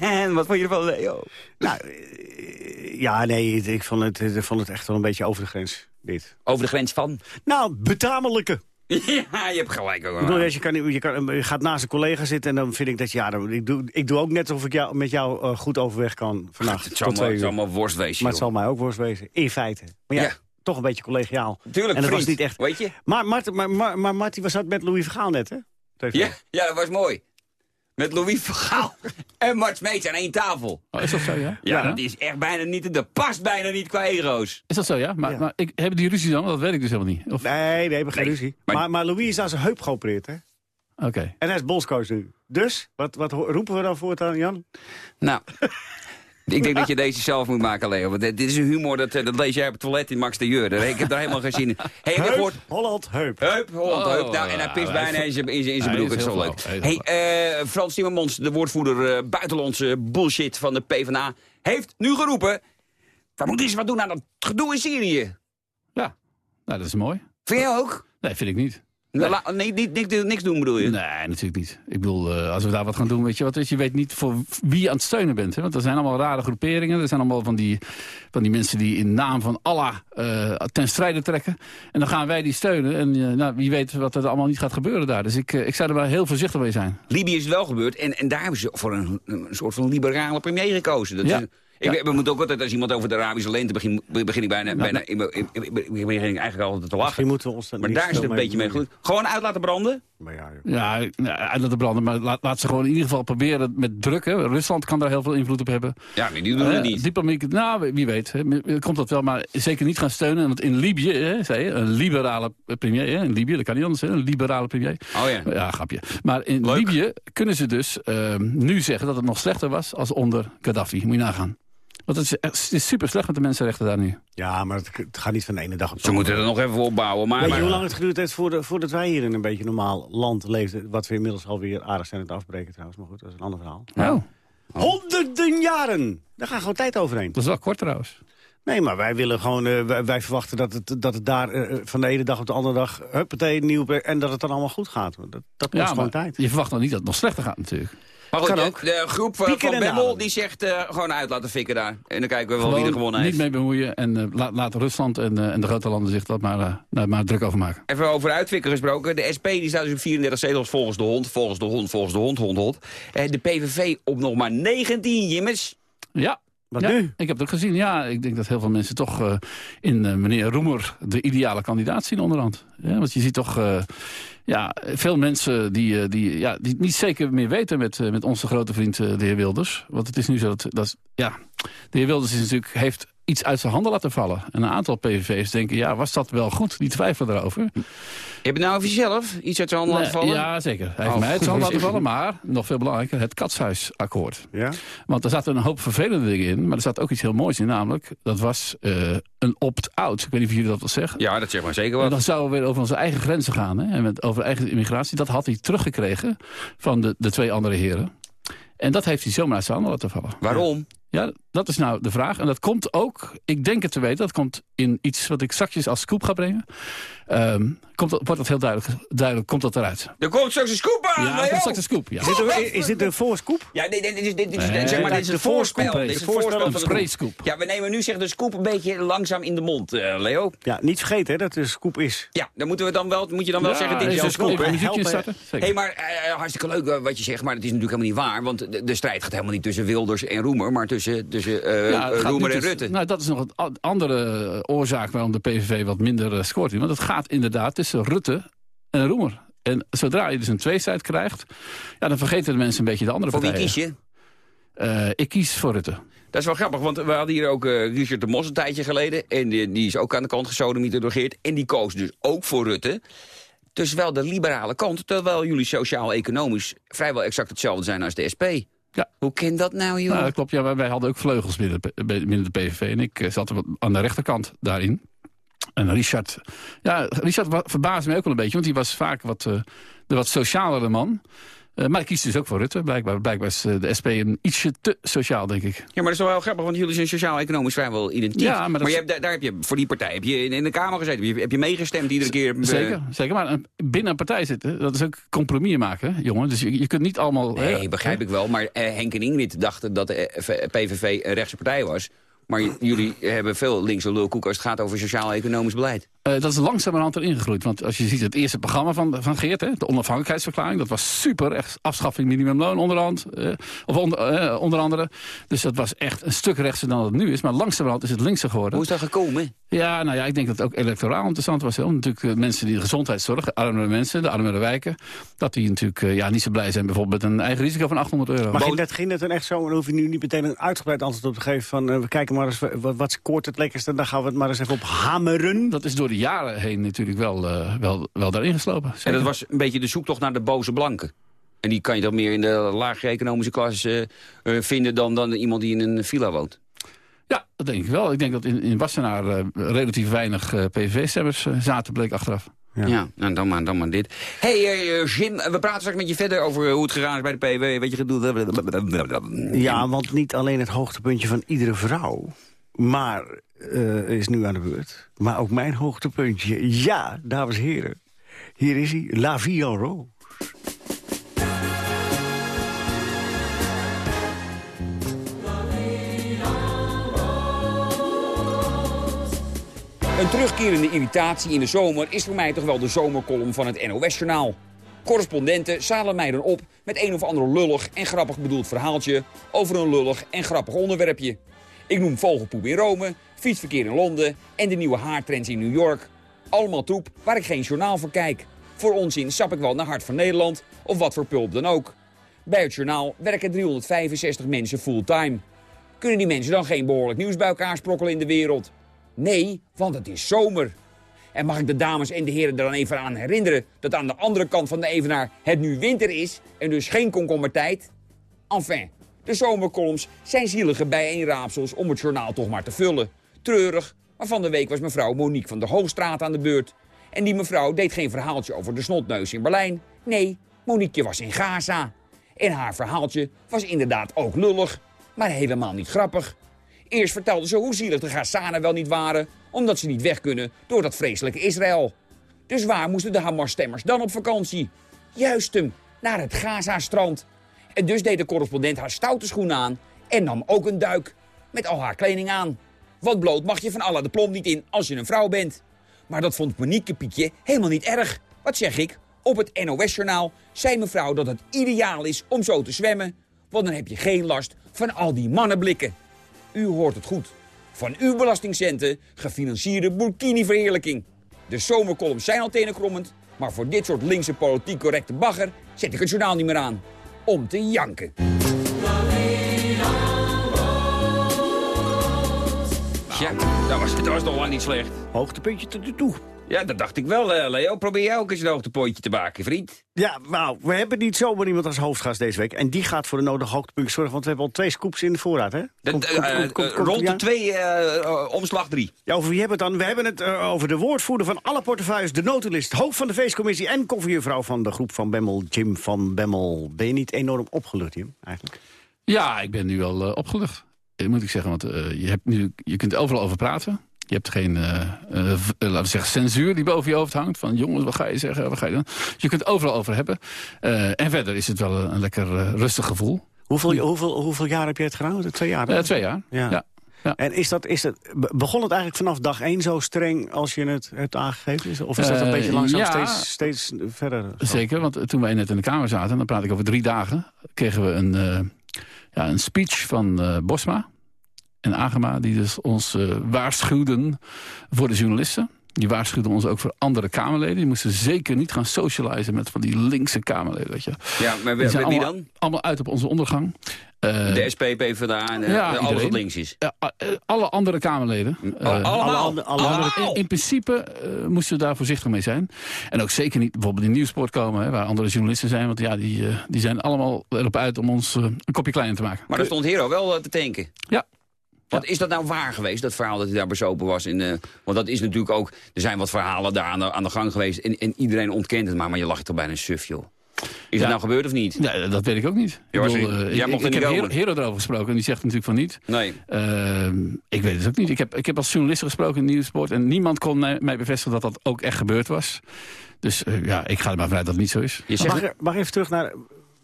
Speaker 3: En <laughs> wat vond je ervan, Leo?
Speaker 4: Nou, eh, ja, nee, ik vond het, ik vond het echt wel een beetje over de grens, dit.
Speaker 3: Over de grens van?
Speaker 4: Nou, betamelijke. <laughs>
Speaker 3: ja, je hebt gelijk ook.
Speaker 4: Ik bedoel, je, kan, je, kan, je gaat naast een collega zitten en dan vind ik dat je... Ja, dan, ik, doe, ik doe ook net alsof ik jou, met jou eh, goed overweg kan vannacht. <laughs>
Speaker 3: Het zal
Speaker 4: tot
Speaker 3: maar,
Speaker 4: twee
Speaker 3: het zal maar worst wezen,
Speaker 4: Maar het
Speaker 3: joh.
Speaker 4: zal mij ook worst wezen, in feite. Maar ja,
Speaker 3: Ja.
Speaker 4: toch een beetje collegiaal.
Speaker 3: Tuurlijk,
Speaker 4: en dat
Speaker 3: vriend,
Speaker 4: was niet echt...
Speaker 3: weet je?
Speaker 4: Maar, Mart, maar, maar, maar Marty was zat met Louis Vergaal net, hè? TV.
Speaker 3: Ja, ja, dat was mooi. Met Louis Vergaal en Mart Smeets aan één tafel.
Speaker 6: Oh, is dat zo, ja?
Speaker 3: Ja, dat is echt bijna niet... Dat past bijna niet qua ego's.
Speaker 6: Is dat zo, ja? Maar,
Speaker 4: Ja.
Speaker 6: maar ik, hebben die ruzie dan? Dat weet ik dus helemaal niet. Of-
Speaker 4: Nee, nee, we geen
Speaker 3: Nee,
Speaker 4: ruzie.
Speaker 3: maar-
Speaker 4: Maar, maar Louis is aan zijn heup geopereerd, hè?
Speaker 6: Oké.
Speaker 4: En hij is bondscoach nu. Dus, wat, wat roepen we dan voortaan, Jan?
Speaker 3: Nou, <laughs> ik denk dat je deze zelf moet maken, Leo. Want dit is een humor, dat, eh, dat lees jij op het toilet in Max de Jeur. Ik heb daar helemaal geen zin in. Hey,
Speaker 4: Heup,
Speaker 3: gehoord?
Speaker 4: Holland, heup.
Speaker 3: Heup, Holland,
Speaker 6: Oh,
Speaker 3: heup. Nou, en hij pist bijna in zijn, in broek.
Speaker 6: is
Speaker 3: Dat is
Speaker 6: heel
Speaker 3: zo leuk. Hey, eh, Frans Timmermans, de woordvoerder eh, buitenlandse bullshit van de PvdA... heeft nu geroepen... we moeten eens wat doen aan dat gedoe in Syrië.
Speaker 6: Ja, nou, dat is mooi.
Speaker 3: Vind jij ook?
Speaker 6: Nee, vind ik niet.
Speaker 3: La- nee, niet, niks, niks doen bedoel je?
Speaker 6: Nee, natuurlijk niet. Ik bedoel, eh, als we daar wat gaan doen, weet je wat is? Je weet niet voor wie je aan het steunen bent. Hè? Want er zijn allemaal rare groeperingen. Er zijn allemaal van die, van die mensen die in naam van Allah eh, ten strijde trekken. En dan gaan wij die steunen. En eh, nou, wie weet wat er allemaal niet gaat gebeuren daar. Dus ik, ik zou er wel heel voorzichtig mee zijn.
Speaker 3: Libië is het wel gebeurd en, en daar hebben ze voor een, een soort van liberale premier gekozen. Dat
Speaker 6: Ja.
Speaker 3: is- ik, we moeten ook altijd, als iemand over de Arabische lente begint, begin ik bijna, bijna ik, ik, ik, ik begin eigenlijk altijd te lachen.
Speaker 4: Misschien moeten we ons
Speaker 3: Maar daar is het een beetje mee goed. Gewoon uit laten branden?
Speaker 4: Maar ja, joh.
Speaker 6: Ja, ja uit laten branden. Maar laat, laat ze gewoon in ieder geval proberen met druk. Hè. Rusland kan daar heel veel invloed op hebben.
Speaker 3: Ja, nee, die doen het
Speaker 6: Eh,
Speaker 3: niet.
Speaker 6: Diplomatiek, nou, wie weet. Hè, komt dat wel, maar zeker niet gaan steunen. Want in Libië, hè, zei je, een liberale premier. Hè, in Libië, dat kan niet anders, hè, een liberale premier.
Speaker 3: Oh ja.
Speaker 6: Ja, grapje. Maar in
Speaker 3: Leuk.
Speaker 6: Libië kunnen ze dus eh, nu zeggen dat het nog slechter was als onder Gaddafi. Moet je nagaan. Want het is, echt- het is super slecht met de mensenrechten daar nu.
Speaker 4: ja, maar het, het gaat niet van de ene dag op de
Speaker 3: Ze moeten er nog even opbouwen. Maar,
Speaker 4: Weet je
Speaker 3: maar-
Speaker 4: hoe lang het geduurd heeft voordat, voordat wij hier in een beetje normaal land leefden? Wat we inmiddels alweer aardig zijn aan het afbreken trouwens. Maar goed, dat is een ander verhaal.
Speaker 6: Nou,
Speaker 4: Honderden jaren! Daar gaat gewoon tijd overheen.
Speaker 6: dat is wel kort trouwens.
Speaker 4: Nee, maar wij willen gewoon, eh, wij, wij verwachten dat het, dat het daar eh, van de ene dag op de andere dag, huppatee, nieuw, en dat het dan allemaal goed gaat. Dat, dat kost gewoon tijd.
Speaker 6: je verwacht nog niet dat het nog slechter gaat natuurlijk.
Speaker 3: Maar goed,
Speaker 4: Kan
Speaker 3: de,
Speaker 4: ook.
Speaker 3: de groep eh,
Speaker 4: Pieken
Speaker 3: van Bemmel die zegt eh, gewoon uit laten fikken daar. En dan kijken we wel wie er gewonnen
Speaker 6: niet
Speaker 3: heeft.
Speaker 6: mee bemoeien en eh, laat, laat Rusland en, eh, en de grote landen zich dat maar, eh, daar maar druk over maken.
Speaker 3: Even over uitfikken gesproken. De SP die staat dus op 34 zetels volgens de hond. Volgens de hond, volgens de hond, hond, hond. De PVV op nog maar 19, Jimmers.
Speaker 6: Ja.
Speaker 4: Wat
Speaker 6: ja,
Speaker 4: nu?
Speaker 6: Ik heb het ook gezien. Ja, ik denk dat heel veel mensen toch eh, in eh, meneer Roemer de ideale kandidaat zien onderhand. Ja, want je ziet toch eh, ja, veel mensen die, die, ja, die het niet zeker meer weten met, met onze grote vriend de heer Wilders. Want het is nu zo dat, dat ja, de heer Wilders is natuurlijk, heeft iets uit zijn handen laten vallen. En een aantal PVV's denken, ja, was dat wel goed? Die twijfelen daarover.
Speaker 3: Heb je het nou over jezelf? Iets uit zijn handen laten vallen?
Speaker 6: Ja, zeker. Hij heeft
Speaker 3: Oh,
Speaker 6: mij het handen laten vallen, maar nog veel belangrijker, het katshuisakkoord.
Speaker 4: Ja?
Speaker 6: Want er zaten een hoop vervelende dingen in, maar er zat ook iets heel moois in. Namelijk, dat was eh, een opt-out. Ik weet niet of jullie dat wel zeggen.
Speaker 3: Ja, dat zeg maar zeker
Speaker 6: En
Speaker 3: wel.
Speaker 6: dan zouden we weer over onze eigen grenzen gaan. Hè? En met, over eigen immigratie. Dat had hij teruggekregen van de, de twee andere heren. En dat heeft hij zomaar uit zijn handen laten vallen.
Speaker 3: Waarom?
Speaker 6: Ja, dat is nou de vraag. En dat komt ook, ik denk het te weten... dat komt in iets wat ik straks als scoop ga brengen. Ehm, komt dat, wordt dat heel duidelijk, duidelijk komt dat eruit.
Speaker 3: Er komt straks een scoop aan,
Speaker 6: Ja, dat komt straks een scoop. Ja.
Speaker 4: Is dit, een- is dit een voorscoop?
Speaker 3: Ja, nee, nee, dit is, dit is,
Speaker 6: Nee,
Speaker 3: zeg maar, dit is
Speaker 4: de
Speaker 3: het voorspel.
Speaker 4: voorscoop.
Speaker 3: Dit is het
Speaker 4: De voorspel
Speaker 3: voorspel
Speaker 6: Een
Speaker 3: van de scoop.
Speaker 6: sprayscoop.
Speaker 3: Ja, we nemen nu zeg de scoop een beetje langzaam in de mond, eh, Leo.
Speaker 4: Ja, niet vergeten hè, dat het een scoop is.
Speaker 3: Ja, dan moeten we dan wel, moet je dan wel
Speaker 6: Ja,
Speaker 3: zeggen, dit is
Speaker 6: een
Speaker 3: scoop.
Speaker 6: een.
Speaker 3: Hé,
Speaker 6: Zeker.
Speaker 3: maar eh, hartstikke leuk eh, wat je zegt, maar het is natuurlijk helemaal niet waar. Want de, de strijd gaat helemaal niet tussen Wilders en Roemer, maar tussen, tussen eh,
Speaker 6: Ja, het
Speaker 3: eh,
Speaker 6: gaat
Speaker 3: Roemer
Speaker 6: niet
Speaker 3: en
Speaker 6: dus-
Speaker 3: Rutte.
Speaker 6: Nou, dat is nog een andere eh, oorzaak waarom de PVV wat minder eh, scoort. Want het gaat inderdaad tussen Rutte en Roemer. En zodra je dus een tweestrijd krijgt... Ja, dan vergeten de mensen een beetje de andere
Speaker 3: Voor wie
Speaker 6: partijen.
Speaker 3: kies je?
Speaker 6: Eh, ik kies voor Rutte.
Speaker 3: Dat is wel grappig, want we hadden hier ook eh, Richard de Mos een tijdje geleden. En die, die is ook aan de kant gesodemieterdogeerd. En die koos dus ook voor Rutte. Dus wel de liberale kant, terwijl jullie sociaal-economisch vrijwel exact hetzelfde zijn als de SP.
Speaker 6: Ja.
Speaker 3: Hoe kan dat nou, joh?
Speaker 6: Nou, dat klopt, ja, wij, wij hadden ook vleugels binnen de, binnen de PVV. En ik eh, zat er aan de rechterkant daarin. En Richard, ja, Richard verbaasde me ook wel een beetje. Want die was vaak wat, eh, de wat socialere man. Eh, maar ik kies dus ook voor Rutte. Blijkbaar, blijkbaar is eh, de SP een ietsje te sociaal, denk ik.
Speaker 3: Ja, maar dat is wel heel grappig, want jullie zijn sociaal-economisch vrijwel identiek.
Speaker 6: Ja, maar dat
Speaker 3: je hebt, daar, heb je, voor die partij heb je in, in de Kamer gezeten. Heb je, heb je meegestemd iedere keer? eh,
Speaker 6: Zeker, zeker. Maar binnen een partij zitten, dat is ook compromis maken, jongen. Dus je, je kunt niet allemaal...
Speaker 3: Nee,
Speaker 6: hè,
Speaker 3: begrijp ik wel. Maar Henk en Ingrid dachten dat de PVV een rechtse partij was. Maar jullie hebben veel linkse lulkoek als het gaat over sociaal-economisch beleid.
Speaker 6: Eh, dat is langzamerhand erin gegroeid. Want als je ziet het eerste programma van, van Geert, hè, de onafhankelijkheidsverklaring, dat was super. Echt afschaffing minimumloon onderhand. eh, of onder, eh, onder andere. Dus dat was echt een stuk rechtser dan het nu is. Maar langzamerhand is het linkser geworden.
Speaker 3: Hoe is dat gekomen?
Speaker 6: Ja, nou ja, ik denk dat het ook electoraal interessant was. Hè. Natuurlijk mensen die de gezondheidszorg, armere mensen, de armere wijken... dat die natuurlijk ja, niet zo blij zijn bijvoorbeeld met een eigen risico van 800 euro.
Speaker 4: Maar ging dat, ging dat dan echt zo, en dan hoef je nu niet meteen een uitgebreid antwoord op te geven van, we kijken maar eens, wat, wat scoort het lekkerste, en dan gaan we het maar eens even op hameren.
Speaker 6: Dat is door de jaren heen natuurlijk wel, eh, wel, wel daarin geslopen.
Speaker 3: En dat was een beetje de zoektocht naar de boze blanken. En die kan je dan meer in de lage economische klasse eh, eh, vinden... Dan, dan iemand die in een villa woont.
Speaker 6: Ja, dat denk ik wel. Ik denk dat in, in Wassenaar eh, relatief weinig eh, PVV-stemmers zaten, bleek achteraf.
Speaker 3: Ja, nou, dan, maar, dan maar dit. hey, eh, Jim, we praten straks met je verder over hoe het gegaan is bij de PW. Weet je, gedoe.
Speaker 4: Ja, want niet alleen het hoogtepuntje van iedere vrouw, maar eh, is nu aan de beurt. Maar ook mijn hoogtepuntje. Ja, dames en heren. Hier is hij, La Vie en.
Speaker 3: Een terugkerende irritatie in de zomer is voor mij toch wel de zomerkolom van het NOS-journaal. Correspondenten zadelen mij dan op met een of ander lullig en grappig bedoeld verhaaltje over een lullig en grappig onderwerpje. Ik noem vogelpoep in Rome, fietsverkeer in Londen en de nieuwe haartrends in New York. Allemaal troep waar ik geen journaal voor kijk. Voor onzin sap ik wel naar Hart van Nederland of wat voor pulp dan ook. Bij het journaal werken 365 mensen fulltime. Kunnen die mensen dan geen behoorlijk nieuws bij elkaar sprokkelen in de wereld? Nee, want het is zomer. En mag ik de dames en de heren er dan even aan herinneren... dat aan de andere kant van de evenaar het nu winter is... en dus geen komkommertijd? Enfin, de zomercolumns zijn zielige bijeenraapsels om het journaal toch maar te vullen. Treurig, maar van de week was mevrouw Monique van der Hoogstraat aan de beurt. En die mevrouw deed geen verhaaltje over de snotneus in Berlijn. Nee, Monique was in Gaza. En haar verhaaltje was inderdaad ook lullig, maar helemaal niet grappig. Eerst vertelde ze hoe zielig de Gazanen wel niet waren... omdat ze niet weg kunnen door dat vreselijke Israël. Dus waar moesten de Hamas-stemmers dan op vakantie? Juist hem, naar het Gaza-strand. En dus deed de correspondent haar stoute schoen aan... en nam ook een duik, met al haar kleding aan. Want bloot mag je van Allah de plomb niet in als je een vrouw bent. Maar dat vond Pietje helemaal niet erg. Wat zeg ik? Op het NOS-journaal zei mevrouw dat het ideaal is om zo te zwemmen. Want dan heb je geen last van al die mannenblikken. U hoort het goed. Van uw belastingcenten gefinancierde burkini-verheerlijking. De zomercolumns zijn al tenenkrommend, maar voor dit soort linkse politiek correcte bagger zet ik het journaal niet meer aan. Om te janken. Ja, dat was, dat was nog lang niet slecht.
Speaker 4: Hoogtepuntje tot nu toe.
Speaker 3: Ja, dat dacht ik wel, eh, Leo. Probeer jij ook eens een hoogtepuntje te maken, vriend.
Speaker 4: Ja, nou, we hebben niet zomaar iemand als hoofdgast deze week. En die gaat voor de nodige hoogtepunten zorgen, want we hebben al twee scoops in de voorraad, hè? Komt-
Speaker 3: eh, eh,
Speaker 4: komt- komt- komt-
Speaker 3: rond de twee, omslag drie.
Speaker 4: Ja, over wie hebben we het dan? We hebben het over de woordvoerder van alle portefeuilles, de notulist, hoofd van de feestcommissie en koffiejuffrouw van de groep van Bemmel, Jim van Bemmel. Ben je niet enorm opgelucht, Jim, eigenlijk?
Speaker 6: Ja, ik ben nu al eh, opgelucht. Moet ik zeggen, want eh, je, hebt nu, je kunt overal over praten. Je hebt geen, eh, eh, eh, laten we zeggen, censuur die boven je hoofd hangt. Van jongens, wat ga je zeggen, wat ga je doen? Je kunt het overal over hebben. En verder is het wel een, een lekker rustig gevoel.
Speaker 4: Hoeveel, hoeveel, hoeveel jaar heb je het gedaan? Twee jaar?
Speaker 6: twee jaar.
Speaker 4: Ja.
Speaker 6: Ja. Ja.
Speaker 4: En is dat, is dat, be- begon het eigenlijk vanaf dag één zo streng als je het hebt aangegeven? Is- Of is dat een beetje langzaam
Speaker 6: ja.
Speaker 4: steeds, steeds verder? zo?
Speaker 6: Zeker, want toen wij net in de Kamer zaten, dan praat ik over drie dagen, kregen we een, ja, een speech van Bosma en Agema, die dus ons eh, waarschuwden voor de journalisten. Die waarschuwden ons ook voor andere Kamerleden. Die moesten zeker niet gaan socializen met van die linkse Kamerleden. Weet je.
Speaker 3: Ja, maar
Speaker 6: Die
Speaker 3: wie, dan?
Speaker 6: Allemaal uit op onze ondergang. Eh,
Speaker 3: De SP, PvdA en eh,
Speaker 6: ja,
Speaker 3: alles
Speaker 6: iedereen.
Speaker 3: wat links is.
Speaker 6: ja, alle andere Kamerleden. eh,
Speaker 3: allemaal?
Speaker 4: alle andere- alle
Speaker 3: Allemaal?
Speaker 4: andere-
Speaker 6: in, in principe eh, moesten we daar voorzichtig mee zijn. En ook zeker niet bijvoorbeeld in Nieuwsport komen, hè, waar andere journalisten zijn. Want ja, die, die zijn allemaal erop uit om ons een kopje kleiner te maken.
Speaker 3: Maar daar stond Hero wel te tanken.
Speaker 6: Ja.
Speaker 3: Wat is dat nou waar geweest, dat verhaal dat hij daar bezopen was? In, eh, want dat is natuurlijk ook... Er zijn wat verhalen daar aan de, aan de gang geweest... En, en iedereen ontkent het maar, maar je lacht toch bijna een suf, joh. Is
Speaker 6: Ja.
Speaker 3: dat nou gebeurd of niet?
Speaker 6: Ja, dat weet ik ook niet.
Speaker 3: Ja,
Speaker 6: ik bedoel, eh,
Speaker 3: jij
Speaker 6: ik,
Speaker 3: mocht
Speaker 6: ik
Speaker 3: niet
Speaker 6: heb Hero, erover gesproken en die zegt natuurlijk van niet.
Speaker 3: Nee.
Speaker 6: Ehm, ik weet het ook niet. Ik heb, ik heb als journalist gesproken in Nieuwsport... en niemand kon mij, bevestigen dat dat ook echt gebeurd was. Dus eh, ja, ik ga er maar vanuit dat het niet zo is.
Speaker 3: Je zegt,
Speaker 4: Mag, even terug naar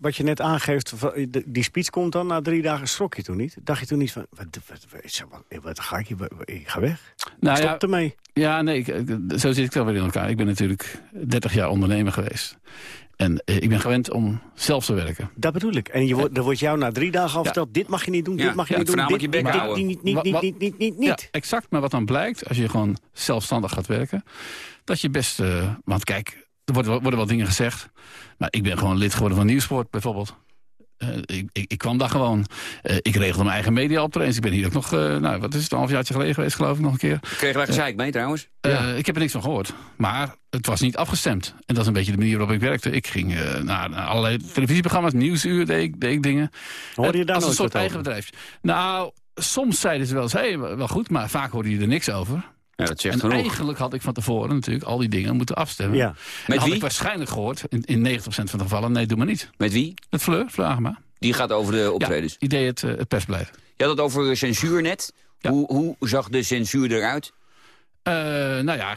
Speaker 4: wat je net aangeeft? van, de- Die speech komt dan na drie dagen. Schrok je toen niet? Dacht je toen niet van, wat, wat, wat, wat, wat ga ik hier? Ik ga weg.
Speaker 6: Nou
Speaker 4: Stop
Speaker 6: ja,
Speaker 4: ermee.
Speaker 6: Ja, nee, ik- zo zit ik dan weer in elkaar. Ik ben natuurlijk 30 jaar ondernemer geweest. En eh, ik ben gewend om zelf te werken.
Speaker 4: Dat bedoel ik. En je wordt, er wordt jou na drie dagen al verteld... dit mag je niet doen,
Speaker 3: Ja,
Speaker 4: dit mag je
Speaker 3: ja,
Speaker 4: niet doen, dit,
Speaker 3: je bek
Speaker 4: dit,
Speaker 3: houden.
Speaker 4: niet, niet,
Speaker 6: Wat-
Speaker 4: niet, niet, niet, niet,
Speaker 6: Ja,
Speaker 4: niet.
Speaker 6: exact. Maar wat dan blijkt, als je gewoon zelfstandig gaat werken... dat je best... eh, want kijk, er worden, wel- worden wel dingen gezegd. Maar ik ben gewoon lid geworden van Nieuwsport bijvoorbeeld. Eh, ik, ik, ik kwam daar gewoon. Eh, ik regelde mijn eigen media optredens. Ik ben hier ook nog, eh, nou, wat is het, een halfjaartje geleden geweest, geloof ik, nog een keer.
Speaker 3: kreeg wij gezeik mee trouwens?
Speaker 6: Eh, ik heb er niks van gehoord. Maar het was niet afgestemd. En dat is een beetje de manier waarop ik werkte. Ik ging eh, naar, naar allerlei televisieprogramma's, nieuwsuur, deed ik, deed ik dingen.
Speaker 4: Hoorde je daar
Speaker 6: Als een soort
Speaker 4: wat
Speaker 6: eigen bedrijf. Nou, soms zeiden ze wel eens, hey, wel goed, maar vaak hoorde je er niks over.
Speaker 3: Ja, dat zegt
Speaker 6: En eigenlijk had ik van tevoren natuurlijk al die dingen moeten afstemmen.
Speaker 4: Ja.
Speaker 6: En
Speaker 3: Met
Speaker 6: had
Speaker 3: wie?
Speaker 6: ik waarschijnlijk gehoord, in, in 90% van de gevallen, nee, doe maar niet.
Speaker 3: Met wie?
Speaker 6: Met Fleur, Fleur Agema.
Speaker 3: Die gaat over de optredens.
Speaker 6: Ja, die deed het, eh, het persbeleid.
Speaker 3: Je had het over censuur net.
Speaker 6: Ja.
Speaker 3: Hoe, hoe zag de censuur eruit?
Speaker 6: Eh, nou ja,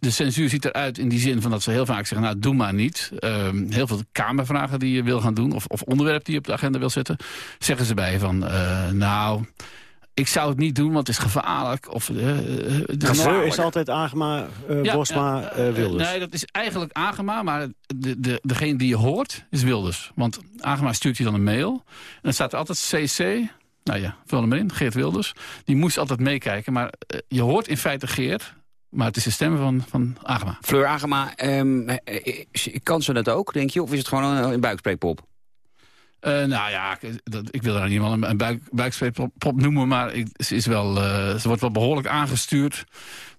Speaker 6: de censuur ziet eruit in die zin van dat ze heel vaak zeggen... nou, doe maar niet. Ehm, heel veel kamervragen die je wil gaan doen... of, of onderwerp die je op de agenda wil zetten... zeggen ze bij van, eh, nou, ik zou het niet doen, want het is gevaarlijk. Of, de
Speaker 4: De geur
Speaker 6: norm-
Speaker 4: is altijd Agema, eh
Speaker 6: Ja,
Speaker 4: Bosma,
Speaker 6: ja,
Speaker 4: Wilders.
Speaker 6: Nee, dat is eigenlijk Agema, maar de, de, degene die je hoort is Wilders. Want Agema stuurt je dan een mail. En dan staat er altijd CC, nou ja, vul hem maar in, Geert Wilders. Die moest altijd meekijken, maar je hoort in feite Geert... maar het is de stem van, van Agema.
Speaker 3: Fleur Agema, eh, kan ze dat ook, denk je? Of is het gewoon een, een buikspreekpop?
Speaker 6: Eh, nou ja, ik, dat, ik wil daar niet wel een, een buik, noemen... maar ik, ze, is wel, eh, ze wordt wel behoorlijk aangestuurd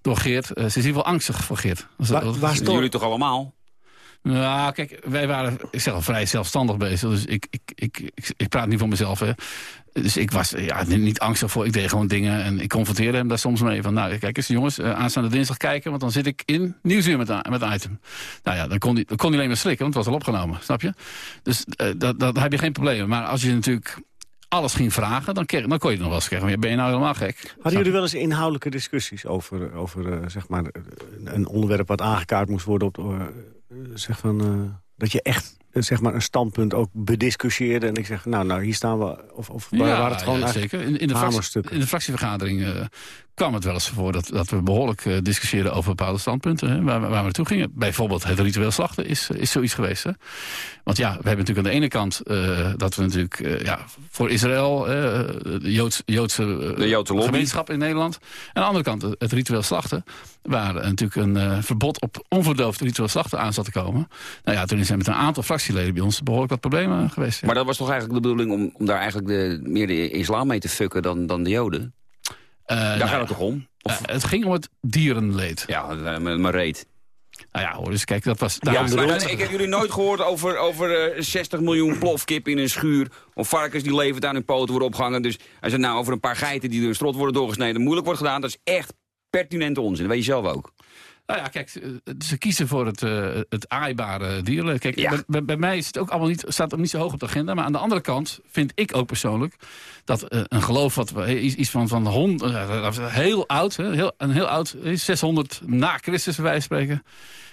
Speaker 6: door Geert. Eh, ze is hier wel angstig voor Geert. Dat
Speaker 4: Waar-
Speaker 6: dat
Speaker 4: waar
Speaker 3: jullie toch allemaal?
Speaker 6: Nou, kijk, wij waren, ik zeg al, vrij zelfstandig bezig. Dus ik, ik, ik, ik, ik praat niet voor mezelf, hè. Dus ik was ja, niet- angstig voor. Ik deed gewoon dingen en ik confronteerde hem daar soms mee. Van, nou, kijk eens jongens, eh, aanstaande dinsdag kijken... want dan zit ik in Nieuwsuur met, met item. Nou ja, dan kon hij, dan kon hij alleen maar slikken, want het was al opgenomen. Snap je? Dus eh, dat, dat heb je geen probleem. Maar als je natuurlijk alles ging vragen... dan, kreeg, dan kon je het nog wel eens krijgen. Ben je nou helemaal gek?
Speaker 4: Hadden jullie wel eens inhoudelijke discussies over, over eh, zeg maar, een onderwerp wat aangekaart moest worden? Op, eh, zeg van, eh, dat je echt eh, zeg maar, een standpunt ook bediscussieerde. En ik zeg, nou, nou hier staan we. Of, of waren het gewoon
Speaker 6: ja, zeker. In, in, de fractie, in de fractievergadering eh, kwam het wel eens voor dat, dat we behoorlijk eh, discussieerden over bepaalde standpunten. Hè, waar, we- waar we naartoe gingen. Bijvoorbeeld het ritueel slachten is, is zoiets geweest. Hè. Want ja, we hebben natuurlijk aan de ene kant eh, dat we natuurlijk eh, ja, voor Israël, eh, de Joods, Joodse, eh,
Speaker 3: De Joodse
Speaker 6: gemeenschap in Nederland. En aan de andere kant het, ritueel slachten. Waar eh, natuurlijk een eh, verbod op onverdoofd ritueel slachten aan zat te komen. Nou ja, toen zijn met een aantal fractieleden bij ons behoorlijk wat problemen geweest. ja.
Speaker 3: Maar dat was toch eigenlijk de bedoeling om, om daar eigenlijk de, meer de islam mee te fucken dan, dan de joden?
Speaker 6: Eh,
Speaker 3: Daar
Speaker 6: nou
Speaker 3: gaat
Speaker 6: ja,
Speaker 3: het toch om?
Speaker 6: eh, het ging om het dierenleed.
Speaker 3: Ja, eh, mijn mijn reet.
Speaker 6: Nou ja, hoor, dus kijk, dat was...
Speaker 3: Ja, maar dan- ik heb jullie nooit gehoord over, over eh, 60 miljoen plofkip in een schuur. Of varkens die levend aan hun poten worden opgehangen. Dus als het nou over een paar geiten die door een strot worden doorgesneden moeilijk wordt gedaan. Dat is echt pertinente onzin. Dat weet je zelf ook.
Speaker 6: Nou ja, kijk, ze- ze kiezen voor het, eh, het aaibare dierleed. Kijk,
Speaker 3: Ja.
Speaker 6: bij, mij is het ook allemaal niet, staat ook niet zo hoog op de agenda. Maar aan de andere kant vind ik ook persoonlijk... dat eh, een geloof wat we- iets, iets van, van hond, eh, heel oud, hè, heel, een heel oud, eh, 600 na Christus van spreken...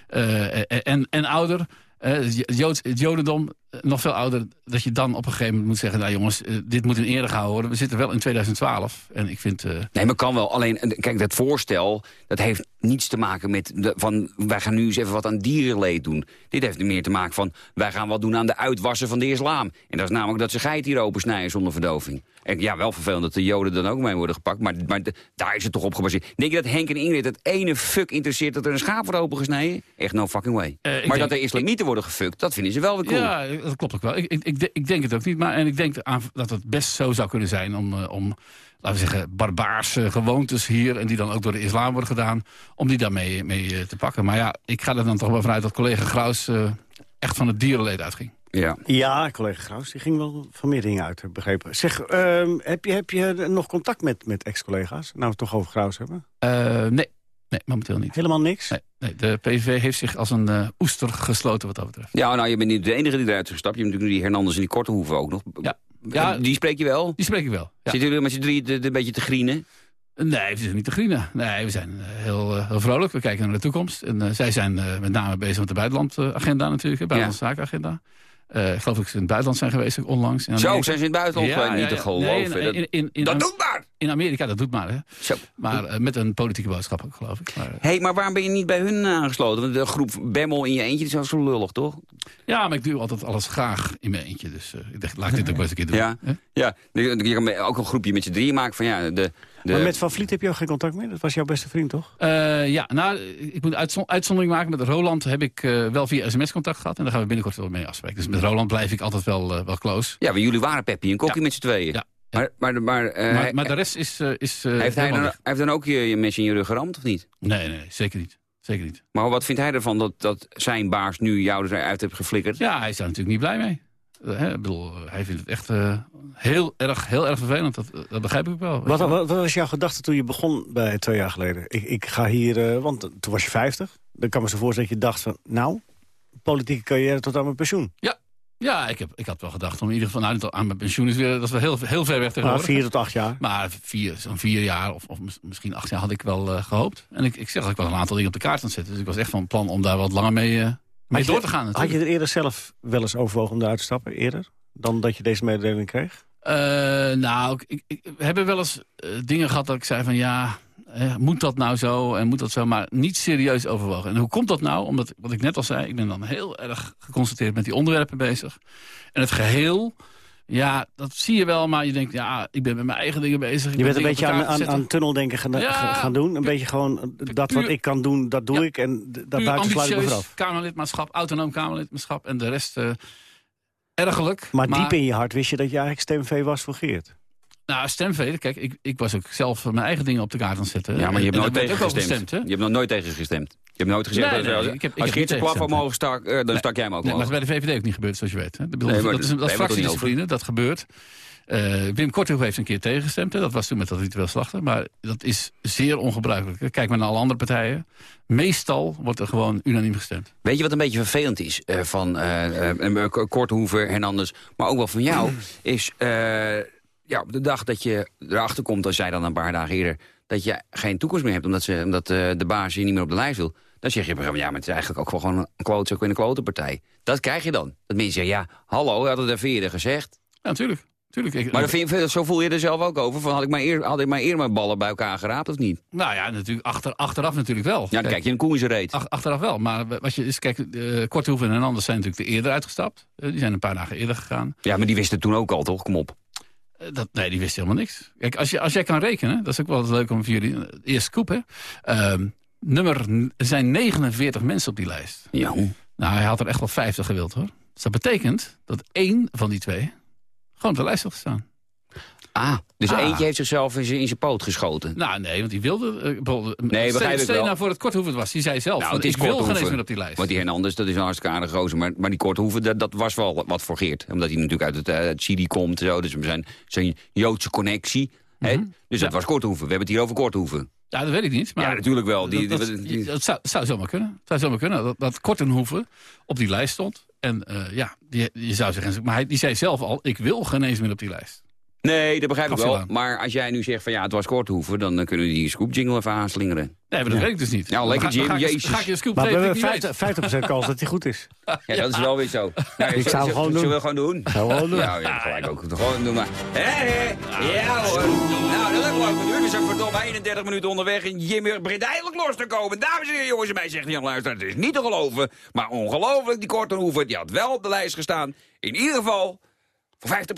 Speaker 6: eh, en, en ouder, eh, het, Jodendom eh, nog veel ouder... dat je dan op een gegeven moment moet zeggen... nou jongens, eh, dit moet in ere gehouden worden. We zitten wel in 2012 en ik vind... eh,
Speaker 3: Nee, maar kan wel. Alleen, eh, kijk, dat voorstel, dat heeft niets te maken met de, van... wij gaan nu eens even wat aan dierenleed doen. Dit heeft meer te maken van... wij gaan wat doen aan de uitwassen van de islam. En dat is namelijk dat ze geit hier opensnijden zonder verdoving. En ja, wel vervelend dat de joden dan ook mee worden gepakt. Maar, maar daar is het toch op gebaseerd. Denk je dat Henk en Ingrid het ene fuck interesseert... dat er een schaap wordt opengesneden? Echt no fucking way. Maar
Speaker 6: denk-
Speaker 3: dat de islamieten worden gefukt, dat vinden ze wel weer cool.
Speaker 6: Ja, dat klopt ook wel. Ik, ik, ik, de- ik denk het ook niet. Maar, en ik denk aan, dat het best zo zou kunnen zijn om, eh, om laten we zeggen, barbaarse gewoontes hier... en die dan ook door de islam worden gedaan, om die daarmee mee, eh, te pakken. Maar ja, ik ga er dan toch wel vanuit dat collega Graus eh, echt van het dierenleed uitging.
Speaker 3: Ja.
Speaker 4: Ja, collega Graus, die ging wel van meer dingen uit, heb ik begrepen. Zeg, ehm, heb, je, heb je nog contact met, met ex-collega's? Nou, we het toch over Graus hebben.
Speaker 6: Eh, nee, nee, momenteel niet.
Speaker 4: Helemaal niks?
Speaker 6: Nee, nee, de PVV heeft zich als een eh, oester gesloten wat dat betreft.
Speaker 3: Ja, nou, je bent niet de enige die eruit is gestapt. Je hebt natuurlijk die Hernandez en die Kortehoeven ook nog.
Speaker 6: Ja. Ja.
Speaker 3: Die spreek je wel?
Speaker 6: Die spreek ik wel. Ja.
Speaker 3: Zitten jullie met z'n drieën de- de- een beetje te grienen?
Speaker 6: Nee, we zijn niet te grienen. Nee, we zijn eh, heel, eh, heel vrolijk. We kijken naar de toekomst. En zij zijn eh, met name bezig met de buitenlandagenda natuurlijk. De buitenlandse zakenagenda. Eh, ik geloof dat ze in het buitenland zijn geweest, onlangs. In
Speaker 3: Zo, zijn ze in het buitenland
Speaker 6: Ja,
Speaker 3: geweest?
Speaker 6: ja,
Speaker 3: Niet te geloven.
Speaker 6: Nee, in, in, in,
Speaker 3: dat
Speaker 6: Am-
Speaker 3: doe maar!
Speaker 6: in Amerika, dat doet maar. Hè.
Speaker 3: Zo.
Speaker 6: Maar eh, met een politieke boodschap ook, geloof ik. Maar, eh,
Speaker 3: Hé, hey, maar waarom ben je niet bij hun aangesloten? Want de groep Bemmel in je eentje die is wel zo lullig, toch?
Speaker 6: ja, maar ik doe altijd alles graag in mijn eentje. Dus ik dacht, laat ik dit ook wel eens een keer doen.
Speaker 3: Ja. Ja, je je kan ook een groepje met z'n drieën maken van ja, de... de
Speaker 4: Maar met Van Vliet heb je ook geen contact meer? Dat was jouw beste vriend, toch?
Speaker 6: Eh, ja, nou, ik moet uitzon- uitzondering maken. Met Roland heb ik wel via sms contact gehad. En daar gaan we binnenkort wel mee afspreken. Dus met Roland blijf ik altijd wel, eh, wel close.
Speaker 3: Ja, maar jullie waren Peppy en Kokkie
Speaker 6: Ja.
Speaker 3: met z'n tweeën.
Speaker 6: Ja.
Speaker 3: Maar, maar, maar, eh,
Speaker 6: maar, maar de rest is... eh, is eh,
Speaker 3: heeft, hij dan, heeft dan ook je, je mes in je rug geramd, of niet?
Speaker 6: Nee, nee, zeker niet. Zeker niet.
Speaker 3: Maar wat vindt hij ervan dat, dat zijn baas nu jou eruit heeft geflikkerd?
Speaker 6: Ja, hij is daar natuurlijk niet blij mee. Eh, hè, ik bedoel, eh, hij vindt het echt eh, heel, erg, heel erg vervelend. Dat, dat begrijp ik wel.
Speaker 4: Wat, wat, wat was jouw gedachte toen je begon bij twee jaar geleden? Ik, ik ga hier, eh, want toen was je 50. Dan kan me zo voorstellen dat je dacht van, nou, politieke carrière tot aan mijn pensioen.
Speaker 6: Ja, Ja, ik, heb, ik had wel gedacht om in ieder geval... Nou, aan mijn pensioen is weer, dat is wel heel, heel ver weg
Speaker 4: Nou,
Speaker 6: tegenwoordig.
Speaker 4: vier tot acht jaar.
Speaker 6: Maar vier, zo'n vier jaar of, of mis- misschien acht jaar had ik wel eh, gehoopt. En ik, ik zeg dat ik wel een aantal dingen op de kaart aan het zetten. Dus ik was echt van plan om daar wat langer mee, eh, mee door te gaan.
Speaker 4: Had je
Speaker 6: natuurlijk.
Speaker 4: er eerder zelf wel eens overwogen om eruit te stappen? Eerder? Dan dat je deze mededeling kreeg?
Speaker 6: Eh, nou, ik, ik, we hebben wel eens dingen gehad dat ik zei van ja, eh, moet dat nou zo en moet dat zo, maar niet serieus overwogen. En hoe komt dat nou? Omdat, wat ik net al zei, ik ben dan heel erg geconcentreerd met die onderwerpen bezig. En het geheel, ja, dat zie je wel, maar je denkt, ja, ik ben met mijn eigen dingen bezig.
Speaker 4: Je
Speaker 6: ben
Speaker 4: bent een beetje aan, aan, tunneldenken gaan,
Speaker 6: Ja.
Speaker 4: gaan doen. Een beetje gewoon eh, dat wat ik kan doen, dat doe
Speaker 6: Ja.
Speaker 4: ik. En d-
Speaker 6: Puur
Speaker 4: daarbuiten sluit ik me.
Speaker 6: Kamerlidmaatschap, autonoom Kamerlidmaatschap en de rest eh ergelijk.
Speaker 4: Maar, diep in je hart wist je dat je eigenlijk stemvee was voor Geert.
Speaker 6: Nou, stemvelen, kijk, ik, ik was ook zelf mijn eigen dingen op de kaart aan het zetten.
Speaker 3: Ja, maar je hebt nooit
Speaker 6: daar werd
Speaker 3: tegen
Speaker 6: ook over
Speaker 3: gestemd.
Speaker 6: gestemd, hè?
Speaker 3: Je hebt nog nooit tegen gestemd. Je hebt nooit gezegd
Speaker 6: Nee,
Speaker 3: dat
Speaker 6: nee,
Speaker 3: als,
Speaker 6: ik heb- ik
Speaker 3: als Geert zijn
Speaker 6: tegen
Speaker 3: omhoog stak, eh, dan
Speaker 6: Nee.
Speaker 3: stak jij hem ook
Speaker 6: Nee, maar dat is bij de VVD ook niet gebeurd, zoals je weet. Hè? Ik bedoel, dat is, dat fractiediscipline, dat gebeurt. Eh, Wim Korthoef heeft een keer tegengestemd. Hè? Dat was toen met dat ritueel slachten. Maar dat is zeer ongebruikelijk. Kijk maar naar alle andere partijen. Meestal wordt er gewoon unaniem gestemd.
Speaker 3: Weet je wat een beetje vervelend is eh, van eh, Korthoever, Hernandez, maar ook wel van jou, <clears throat> is ja, op de dag dat je erachter komt, als jij dan een paar dagen eerder, dat je geen toekomst meer hebt, omdat, ze, omdat eh, de baas je niet meer op de lijst wil, dan zeg je op een gegeven moment, ja, maar het is eigenlijk ook wel gewoon een klootzak in een klotenpartij. Dat krijg je dan. Dat mensen zeggen, ja, hallo, je had het even eerder gezegd.
Speaker 6: Ja, natuurlijk. natuurlijk. Ik,
Speaker 3: Maar vind je, zo voel je er zelf ook over, van had ik maar eerder, had ik maar eerder mijn ballen bij elkaar geraapt of niet?
Speaker 6: Nou ja, natuurlijk, achter, achteraf natuurlijk wel.
Speaker 3: Ja, dan kijk je een koe in zijn reet.
Speaker 6: Ach- achteraf wel. Maar wat je is, kijk, uh, Korthoef en Hernandez zijn natuurlijk te eerder uitgestapt. Eh, die zijn een paar dagen eerder gegaan.
Speaker 3: Ja, maar die wisten toen ook al, toch? Kom op.
Speaker 6: Eh, dat, nee, die wisten helemaal niks. Kijk, als, je, als jij kan rekenen, dat is ook wel leuk om voor jullie... eh, Eerst scoop, hè. Ehm, nummer, er zijn 49 mensen op die lijst.
Speaker 3: Ja.
Speaker 6: Nou, hij had er echt wel 50 gewild, hoor. Dus dat betekent dat één van die twee gewoon op de lijst had gestaan.
Speaker 3: Ah, dus
Speaker 6: Ah.
Speaker 3: eentje heeft zichzelf in zijn, poot geschoten.
Speaker 6: Nou, nee, want die wilde... Uh,
Speaker 3: Nee, begrijp ik wel.
Speaker 6: nou voor het Korthoef het was. Die zei zelf,
Speaker 3: Nou, het is
Speaker 6: ik wil geen
Speaker 3: Korthoeven.
Speaker 6: eens meer op die lijst.
Speaker 3: Want die Hernandez, dat is een hartstikke aardige gozer. Maar, maar die Korthoeven, dat, dat was wel wat voor Geert. Omdat hij natuurlijk uit het, eh, het Chili komt zo. Dus we zijn zijn Joodse connectie. hè? Dus dat
Speaker 6: Mhm.
Speaker 3: Was Korthoeven. We hebben het hier over Korthoeven.
Speaker 6: Ja, dat weet ik niet. Maar
Speaker 3: ja, natuurlijk wel. Die,
Speaker 6: dat,
Speaker 3: die-
Speaker 6: dat,
Speaker 3: die-
Speaker 6: dat zou, zou zomaar kunnen. Zou zomaar kunnen dat, dat Kortenhoeven op die lijst stond. En eh, ja, die, je zou zeggen, maar hij, die zei zelf al, ik wil geen eens meer op die lijst.
Speaker 3: Nee, dat begrijp ik wel. Maar als jij nu zegt van ja, het was Korthoeven... dan eh, kunnen we die scoop jingle even aanslingeren.
Speaker 6: Nee, maar dat weet ik dus niet.
Speaker 3: Ja, lekker, Jim,
Speaker 6: ga ik-
Speaker 3: jezus.
Speaker 6: Ga ik je scoop
Speaker 4: Maar we hebben
Speaker 6: ik niet
Speaker 4: 50%, 50 kans dat hij goed is.
Speaker 3: Ja, dat is wel weer zo. Nou,
Speaker 4: Ik zou gewoon doen.
Speaker 3: Zullen we gewoon doen?
Speaker 4: Zou gewoon doen.
Speaker 3: Ja, ja, gelijk ook. Gewoon doen maar. Hé, hé. Ja hoor. Nou, dat lang geduurd. We zijn verdomme 31 minuten onderweg en Jim begint eindelijk los te komen. Dames en heren, jongens en mij zegt Jan Luister. Het is niet te geloven, maar ongelooflijk. Die Kortenhoeven, die had wel op de lijst gestaan. In ieder geval voor 50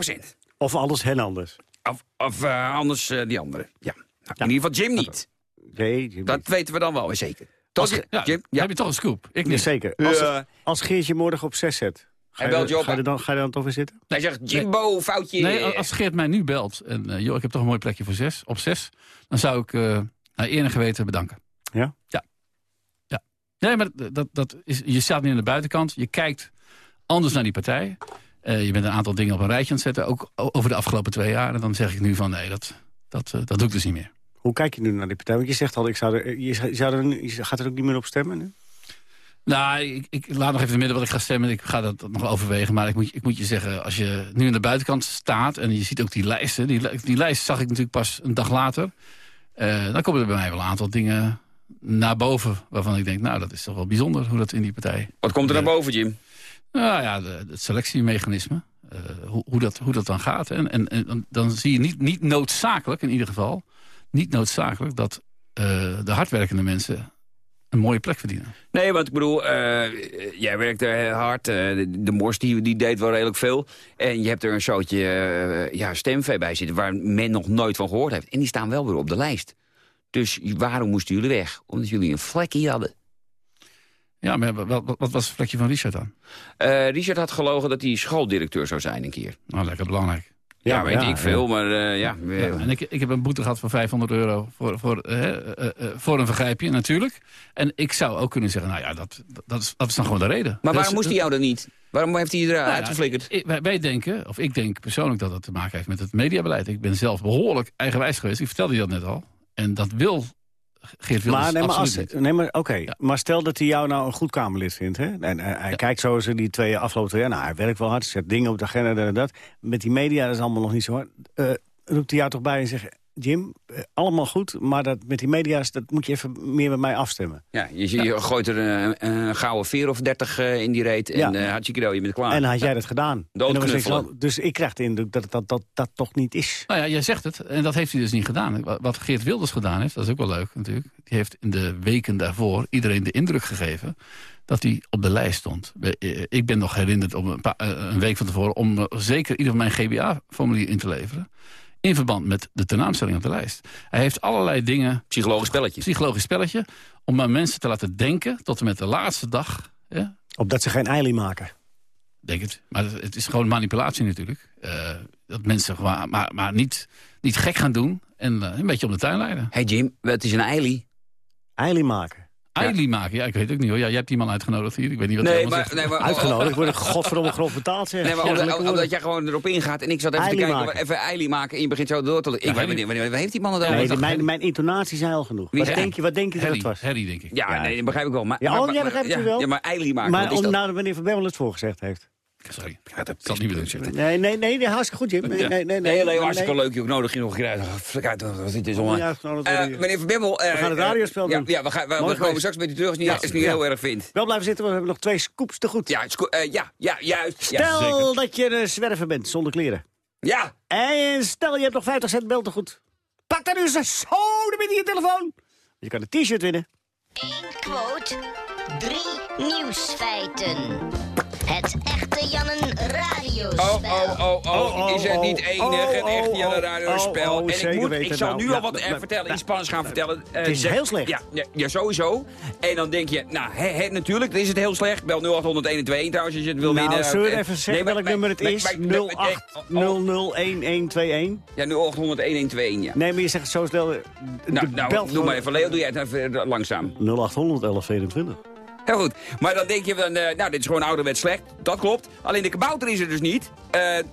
Speaker 4: Of alles hen anders.
Speaker 3: Of, of eh, anders eh, die andere. Ja. Nou, In ieder geval Jim niet.
Speaker 4: Nee, je-
Speaker 3: Dat weten we dan wel zeker. Toch,
Speaker 6: Als- ja,
Speaker 3: Jim?
Speaker 6: dan heb je toch een scoop. Ik
Speaker 4: Ja,
Speaker 6: niet.
Speaker 4: zeker. Als,
Speaker 3: Ja.
Speaker 4: als Geertje morgen op 6 zet, ga je,
Speaker 3: belt je op,
Speaker 4: ga, je
Speaker 3: hè?
Speaker 4: dan, ga je dan toch weer zitten?
Speaker 3: Hij zegt Jimbo, foutje.
Speaker 6: Nee, als Geert mij nu belt en eh, joh, ik heb toch een mooi plekje voor zes, op zes, dan zou ik eh naar eer en geweten bedanken.
Speaker 4: Ja?
Speaker 6: Ja. ja. Nee, maar dat, dat is, je staat nu aan de buitenkant, je kijkt anders naar die partij. Eh, je bent een aantal dingen op een rijtje aan het zetten, ook over de afgelopen twee jaar. En dan zeg ik nu van nee, dat, dat, eh, dat doe ik dus niet meer.
Speaker 4: Hoe kijk je nu naar die partij? Want je zegt al, ik zou er, je, zou er, je gaat er ook niet meer op stemmen nu?
Speaker 6: Nou, ik, ik laat nog even in midden wat ik ga stemmen. Ik ga dat nog overwegen. Maar ik moet, ik moet je zeggen, als je nu aan de buitenkant staat... en je ziet ook die lijsten. Die, die lijst zag ik natuurlijk pas een dag later. Eh, dan komen er bij mij wel een aantal dingen naar boven... waarvan ik denk, nou, dat is toch wel bijzonder hoe dat in die partij...
Speaker 3: Wat komt er naar boven, Jim?
Speaker 6: Nou ja, het selectiemechanisme. eh, hoe, hoe, dat, hoe dat dan gaat. En, en, en dan- zie je niet, niet noodzakelijk, in ieder geval... niet noodzakelijk dat eh, de hardwerkende mensen... een mooie plek verdienen.
Speaker 3: Nee, want ik bedoel, eh, jij werkte heel hard. de, de die, die deed wel redelijk veel. En je hebt er een soortje ja, stemvee bij zitten... waar men nog nooit van gehoord heeft. En die staan wel weer op de lijst. Dus waarom moesten jullie weg? Omdat jullie een vlekje hadden.
Speaker 6: Ja, maar wat, wat, wat was het vlekje van Richard dan?
Speaker 3: Eh, Richard had gelogen dat hij schooldirecteur zou zijn een keer.
Speaker 6: Nou, lekker belangrijk.
Speaker 3: Ja,
Speaker 4: Ja,
Speaker 3: weet
Speaker 4: ja,
Speaker 3: ik veel, maar eh, ja.
Speaker 6: Ja, en ik, ik heb een boete gehad van 500 euro voor, voor, eh, eh, eh, voor een vergrijpje, natuurlijk. En ik zou ook kunnen zeggen, nou ja, dat, dat, is, dat is dan gewoon de reden.
Speaker 3: Maar
Speaker 6: Dat
Speaker 3: waarom
Speaker 6: is-
Speaker 3: moest hij jou dan niet? Waarom heeft hij je eruit
Speaker 6: Nou ja,
Speaker 3: geflikkerd?
Speaker 6: ik- wij, wij denken, of ik denk persoonlijk dat het te maken heeft met het mediabeleid. Ik ben zelf behoorlijk eigenwijs geweest, ik vertelde je dat net al. En dat wil Geert Wilders
Speaker 4: Maar, nee, maar,
Speaker 6: absoluut
Speaker 4: als,
Speaker 6: niet.
Speaker 4: nee, maar, oké. maar stel dat hij jou nou een goed Kamerlid vindt. Hè? En hij kijkt zo ze die twee afgelopen twee jaar. Nou, hij werkt wel hard, zet dingen op de agenda, dat en dat. Met die media dat is allemaal nog niet zo hard. Eh, roept hij jou toch bij en zegt... Jim, eh, allemaal goed, maar dat, met die media's... dat moet je even meer met mij afstemmen.
Speaker 3: Ja, je, je gooit er een, een gouden veer of dertig eh, in die reet en
Speaker 4: Ja.
Speaker 3: eh hartstikke dood, je bent klaar.
Speaker 4: En had jij dat gedaan. Ik dus ik krijg de indruk dat dat, dat, dat toch niet is.
Speaker 6: Nou ja, jij zegt het. En dat heeft hij dus niet gedaan. Wat- Geert Wilders gedaan heeft, dat is ook wel leuk natuurlijk. Die heeft in de weken daarvoor iedereen de indruk gegeven... dat hij op de lijst stond. Eh, Ik ben nog herinnerd om een, paar- een week van tevoren... om zeker ieder van mijn GBA-formulier in te leveren. In verband met de tenaanstelling op de lijst. Hij heeft allerlei dingen...
Speaker 3: Psychologisch spelletje.
Speaker 6: Psychologisch spelletje. Om maar mensen te laten denken tot en met de laatste dag... Ja,
Speaker 4: Opdat ze geen eilie maken.
Speaker 6: denk het. Maar het- het is gewoon manipulatie natuurlijk. Eh, dat mensen gewoon, maar, maar niet, niet gek gaan doen en eh, een beetje om de tuin leiden.
Speaker 3: hey Jim, het is een eilie.
Speaker 4: Eilie maken.
Speaker 6: Eilie maken, ja, ik weet het ook niet hoor. Ja, jij hebt die man uitgenodigd hier, ik weet niet wat hij
Speaker 3: Nee,
Speaker 6: allemaal
Speaker 3: maar,
Speaker 6: zegt.
Speaker 3: nee, maar,
Speaker 4: Uitgenodigd, worden godverdomme grof betaald zeg.
Speaker 3: Nee, maar omdat, omdat jij gewoon erop ingaat en ik zat even te kijken,
Speaker 4: maken.
Speaker 3: even eilie maken en je begint zo door te... Ik
Speaker 6: Ja,
Speaker 3: weet niet, wanneer- waar heeft die man het
Speaker 4: Nee,
Speaker 3: over?
Speaker 4: mijn, mijn intonatie zijn al genoeg. Wat denk, je, wat denk je dat het was?
Speaker 6: Harry, denk ik.
Speaker 3: Ja,
Speaker 4: Ja.
Speaker 3: nee, dat begrijp ik wel. Maar,
Speaker 4: Ja,
Speaker 3: maar-
Speaker 4: oh, jij begrijpt het
Speaker 3: ja,
Speaker 4: wel.
Speaker 3: Ja, maar eilie maken,
Speaker 4: Maar
Speaker 3: wat is
Speaker 4: om,
Speaker 3: dat?
Speaker 4: nou, wanneer Van Bemmel het voorgezegd heeft.
Speaker 6: Sorry, ik zal het niet meer doen. zitten.
Speaker 4: Nee, nee, nee, nee hartstikke goed, Jim. Nee, nee, nee, nee,
Speaker 3: hartstikke leuk. joh. Ik nodig je nog een keer is Eh, meneer Van Bimmel... eh,
Speaker 4: We gaan het
Speaker 3: eh,
Speaker 4: radiospel
Speaker 3: ja,
Speaker 4: doen.
Speaker 3: Ja, we, gaan, we, komen straks met u terug als je niet, je heel erg vindt.
Speaker 4: Wel blijven zitten, want we hebben nog twee scoops te goed.
Speaker 3: Ja, is. Eh, ja, ja, juist.
Speaker 4: Stel dat je een zwerver bent, zonder kleren.
Speaker 3: ja.
Speaker 4: En stel je hebt nog 50 cent bel te goed. Pak dan eens zo de midden je telefoon. Je kan een t-shirt winnen.
Speaker 10: Eén quote, drie nieuwsfeiten. Het echte Radiospel.
Speaker 3: Oh, oh, oh, oh,
Speaker 4: Oh,
Speaker 3: Is het
Speaker 4: oh,
Speaker 3: niet
Speaker 4: oh, oh,
Speaker 3: en echt
Speaker 4: oh,
Speaker 3: Jelle
Speaker 4: oh,
Speaker 3: radiospel?
Speaker 4: oh, oh,
Speaker 3: en ik, moet, ik zal
Speaker 4: nou.
Speaker 3: nu al wat
Speaker 4: nou,
Speaker 3: eh, vertellen,
Speaker 4: nou,
Speaker 3: in Spanisch gaan vertellen. Eh,
Speaker 4: Het is
Speaker 3: zeg-
Speaker 4: heel slecht.
Speaker 3: Ja, sowieso. En dan denk je, nou, natuurlijk is het heel slecht. Bel 0800 trouwens als je het wil
Speaker 4: Nou,
Speaker 3: winnen.
Speaker 4: zullen we
Speaker 3: Eh,
Speaker 4: even zeggen
Speaker 3: nee, maar-
Speaker 4: welk nummer het is?
Speaker 3: maar- maar- maar- oh,
Speaker 4: 08001121.
Speaker 3: Ja, 0800 ja.
Speaker 4: Nee, maar je zegt zo snel. eh,
Speaker 3: Nou, nou doe maar even. Leo, doe jij het even eh, langzaam.
Speaker 4: 0800 1121.
Speaker 3: Heel goed. Maar dan denk je, van, eh, nou, dit is gewoon ouderwets slecht. Dat klopt. Alleen de kabouter is er dus niet. Eh, eh,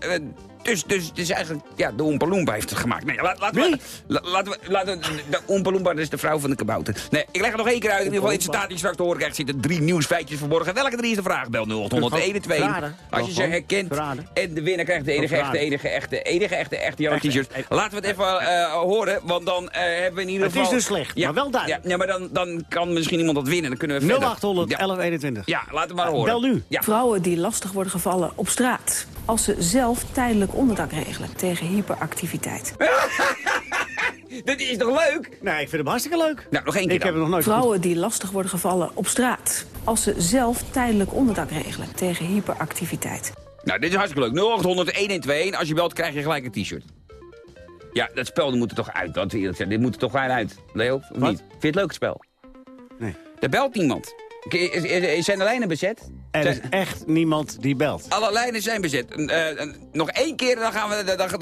Speaker 3: dus, dus het is eigenlijk, ja, de Oompa Loompa heeft het gemaakt. Nee, laat, laten we, la- laten we, laten we, de Oompa Loompa dat is de vrouw van de kabouter. Nee, ik leg het nog één keer uit. In ieder geval, in de staat die straks te horen krijgt, zitten drie nieuwsfeitjes verborgen. Welke drie is de vraag? Bel 0821.
Speaker 4: Verraden.
Speaker 3: Als je ze herkent. En de winnaar krijgt de enige echte, enige echte, enige echte, echte Jan t-shirt. Laten we het even eh, horen, want dan eh, hebben we in ieder
Speaker 4: Het is
Speaker 3: geval...
Speaker 4: dus slecht, maar wel duidelijk.
Speaker 3: Ja, ja, maar dan, dan kan misschien iemand dat winnen. Dan kunnen we verder.
Speaker 4: 0800
Speaker 3: Ja.
Speaker 4: 1121.
Speaker 3: Ja, laten we maar horen.
Speaker 4: Bel nu.
Speaker 3: Ja.
Speaker 11: Vrouwen die lastig worden gevallen op straat. Als ze zelf tijdelijk onderdak regelen tegen hyperactiviteit. <laughs>
Speaker 3: Dit is toch leuk?
Speaker 4: Nee, ik vind hem hartstikke leuk.
Speaker 3: Nou, nog één keer
Speaker 4: Ik heb hem nog nooit
Speaker 11: Vrouwen die lastig worden gevallen op straat. Als ze zelf tijdelijk onderdak regelen tegen hyperactiviteit.
Speaker 3: Nou, dit is hartstikke leuk. 0800 1121. Als je belt, krijg je gelijk een t-shirt. Ja, dat spel dat moet er toch uit. Dat, we eerlijk zijn. dit moet er toch gewoon uit. Leo, of
Speaker 4: Wat?
Speaker 3: niet? Vind je het leuk, het spel?
Speaker 4: Nee.
Speaker 3: Er belt niemand. Zijn de lijnen bezet?
Speaker 4: Er is echt niemand die belt.
Speaker 3: Alle lijnen zijn bezet. Eh, eh, nog één keer, dan gaan we... Dan, dan, dan,